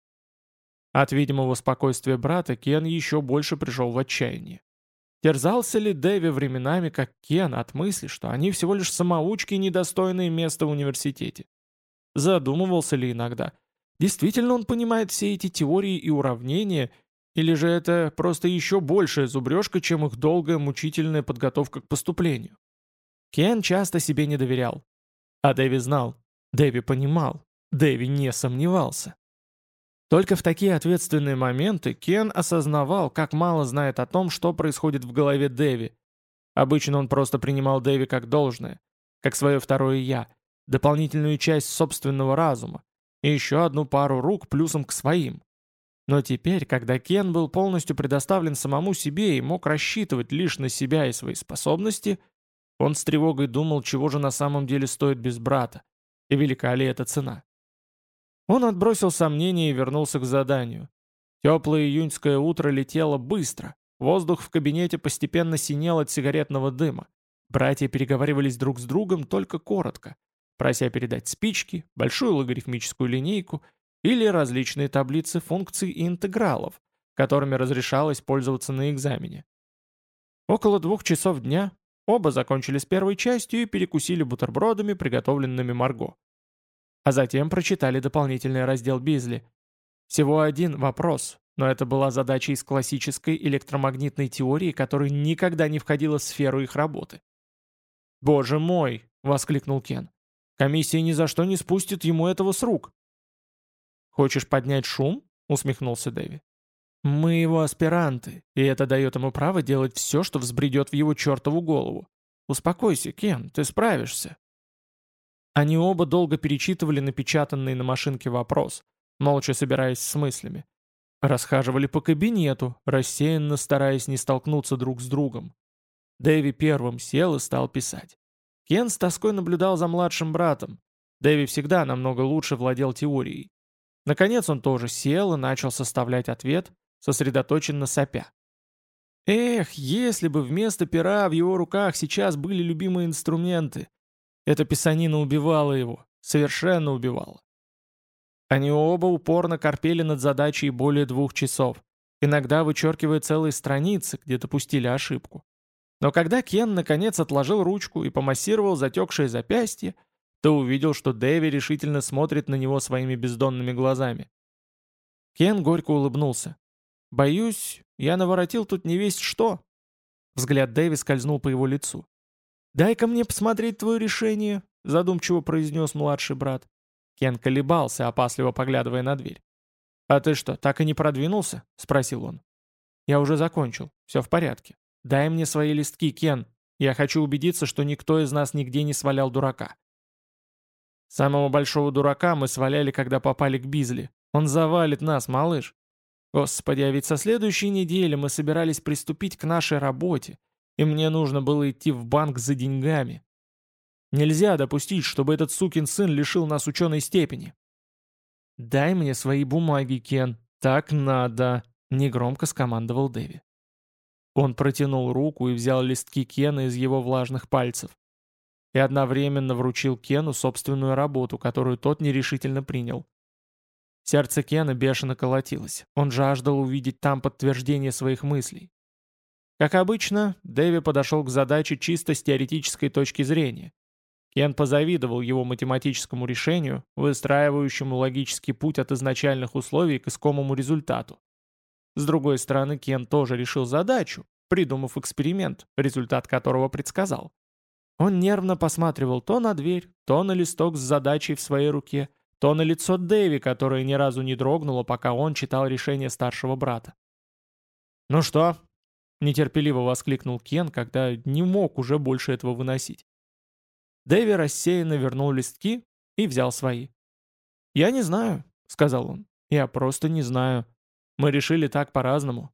От видимого спокойствия брата Кен еще больше пришел в отчаяние. Терзался ли Дэви временами, как Кен, от мысли, что они всего лишь самоучки, недостойные места в университете? Задумывался ли иногда, действительно он понимает все эти теории и уравнения, или же это просто еще большая зубрежка, чем их долгая мучительная подготовка к поступлению? Кен часто себе не доверял. А Дэви знал, Дэви понимал, Дэви не сомневался. Только в такие ответственные моменты Кен осознавал, как мало знает о том, что происходит в голове Дэви. Обычно он просто принимал Дэви как должное, как свое второе «я», дополнительную часть собственного разума и еще одну пару рук плюсом к своим. Но теперь, когда Кен был полностью предоставлен самому себе и мог рассчитывать лишь на себя и свои способности, он с тревогой думал, чего же на самом деле стоит без брата, и велика ли эта цена. Он отбросил сомнения и вернулся к заданию. Теплое июньское утро летело быстро. Воздух в кабинете постепенно синел от сигаретного дыма. Братья переговаривались друг с другом только коротко, прося передать спички, большую логарифмическую линейку или различные таблицы функций и интегралов, которыми разрешалось пользоваться на экзамене. Около двух часов дня оба закончили с первой частью и перекусили бутербродами, приготовленными Марго а затем прочитали дополнительный раздел Бизли. Всего один вопрос, но это была задача из классической электромагнитной теории, которая никогда не входила в сферу их работы. «Боже мой!» — воскликнул Кен. «Комиссия ни за что не спустит ему этого с рук». «Хочешь поднять шум?» — усмехнулся Дэви. «Мы его аспиранты, и это дает ему право делать все, что взбредет в его чертову голову. Успокойся, Кен, ты справишься. Они оба долго перечитывали напечатанный на машинке вопрос, молча собираясь с мыслями. Расхаживали по кабинету, рассеянно стараясь не столкнуться друг с другом. Дэви первым сел и стал писать. Кен с тоской наблюдал за младшим братом. Дэви всегда намного лучше владел теорией. Наконец он тоже сел и начал составлять ответ, сосредоточенно сопя. Эх, если бы вместо пера в его руках сейчас были любимые инструменты, эта писанина убивала его, совершенно убивала. Они оба упорно корпели над задачей более двух часов, иногда вычеркивая целые страницы, где допустили ошибку. Но когда Кен наконец отложил ручку и помассировал затекшее запястье, то увидел, что Дэви решительно смотрит на него своими бездонными глазами. Кен горько улыбнулся. «Боюсь, я наворотил тут не весть что». Взгляд Дэви скользнул по его лицу. «Дай-ка мне посмотреть твое решение», — задумчиво произнес младший брат. Кен колебался, опасливо поглядывая на дверь. «А ты что, так и не продвинулся?» — спросил он. «Я уже закончил. Все в порядке. Дай мне свои листки, Кен. Я хочу убедиться, что никто из нас нигде не свалял дурака». Самого большого дурака мы сваляли, когда попали к Бизли. Он завалит нас, малыш. Господи, а ведь со следующей недели мы собирались приступить к нашей работе, и мне нужно было идти в банк за деньгами. Нельзя допустить, чтобы этот сукин сын лишил нас ученой степени. «Дай мне свои бумаги, Кен, так надо», — негромко скомандовал Дэви. Он протянул руку и взял листки Кена из его влажных пальцев. И одновременно вручил Кену собственную работу, которую тот нерешительно принял. Сердце Кена бешено колотилось. Он жаждал увидеть там подтверждение своих мыслей. Как обычно, Дэви подошел к задаче чисто с теоретической точки зрения. Кен позавидовал его математическому решению, выстраивающему логический путь от изначальных условий к искомому результату. С другой стороны, Кен тоже решил задачу, придумав эксперимент, результат которого предсказал. Он нервно посматривал то на дверь, то на листок с задачей в своей руке, то на лицо Дэви, которое ни разу не дрогнуло, пока он читал решение старшего брата. «Ну что, Нетерпеливо воскликнул Кен, когда не мог уже больше этого выносить. Дэви рассеянно вернул листки и взял свои. «Я не знаю», — сказал он. «Я просто не знаю. Мы решили так по-разному.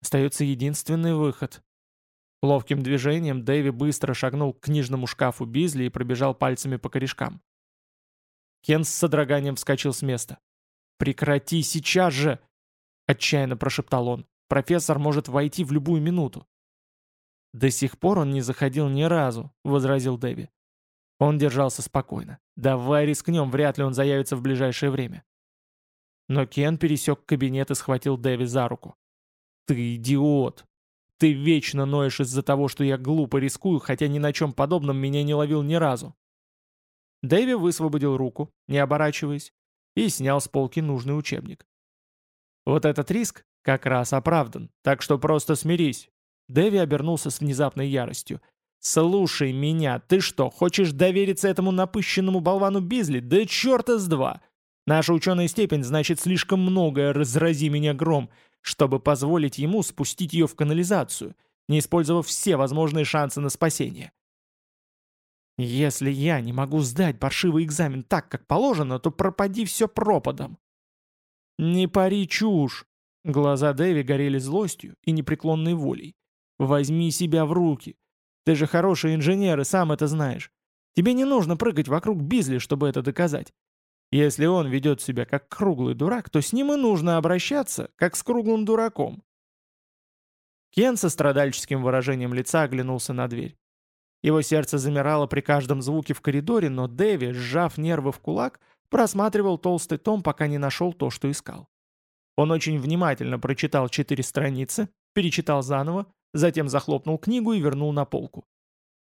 Остается единственный выход». Ловким движением Дэви быстро шагнул к книжному шкафу Бизли и пробежал пальцами по корешкам. Кен с содроганием вскочил с места. «Прекрати сейчас же!» — отчаянно прошептал он. Профессор может войти в любую минуту». «До сих пор он не заходил ни разу», — возразил Дэви. Он держался спокойно. «Давай рискнем, вряд ли он заявится в ближайшее время». Но Кен пересек кабинет и схватил Дэви за руку. «Ты идиот! Ты вечно ноешь из-за того, что я глупо рискую, хотя ни на чем подобном меня не ловил ни разу». Дэви высвободил руку, не оборачиваясь, и снял с полки нужный учебник. «Вот этот риск как раз оправдан, так что просто смирись». Дэви обернулся с внезапной яростью. «Слушай меня, ты что, хочешь довериться этому напыщенному болвану Бизли? Да черта с два! Наша ученая степень значит слишком многое, разрази меня гром, чтобы позволить ему спустить ее в канализацию, не использовав все возможные шансы на спасение. Если я не могу сдать паршивый экзамен так, как положено, то пропади все пропадом. Не пари чушь. Глаза Дэви горели злостью и непреклонной волей. Возьми себя в руки. Ты же хороший инженер и сам это знаешь. Тебе не нужно прыгать вокруг Бизли, чтобы это доказать. Если он ведет себя как круглый дурак, то с ним и нужно обращаться, как с круглым дураком. Кен со страдальческим выражением лица оглянулся на дверь. Его сердце замирало при каждом звуке в коридоре, но Дэви, сжав нервы в кулак, просматривал толстый том, пока не нашел то, что искал. Он очень внимательно прочитал четыре страницы, перечитал заново, затем захлопнул книгу и вернул на полку.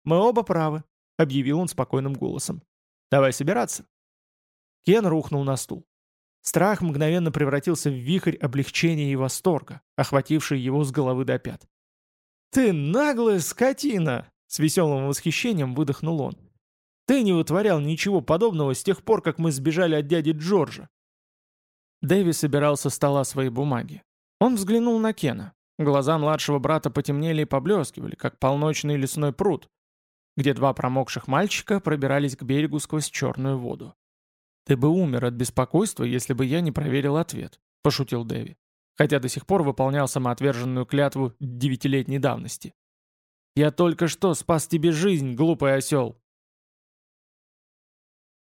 «Мы оба правы», — объявил он спокойным голосом. «Давай собираться». Кен рухнул на стул. Страх мгновенно превратился в вихрь облегчения и восторга, охвативший его с головы до пят. «Ты наглая скотина!» — с веселым восхищением выдохнул он. «Ты не вытворял ничего подобного с тех пор, как мы сбежали от дяди Джорджа». Дэви собирал со стола свои бумаги. Он взглянул на Кена. Глаза младшего брата потемнели и поблескивали, как полночный лесной пруд, где два промокших мальчика пробирались к берегу сквозь черную воду. «Ты бы умер от беспокойства, если бы я не проверил ответ», — пошутил Дэви, хотя до сих пор выполнял самоотверженную клятву девятилетней давности. «Я только что спас тебе жизнь, глупый осел.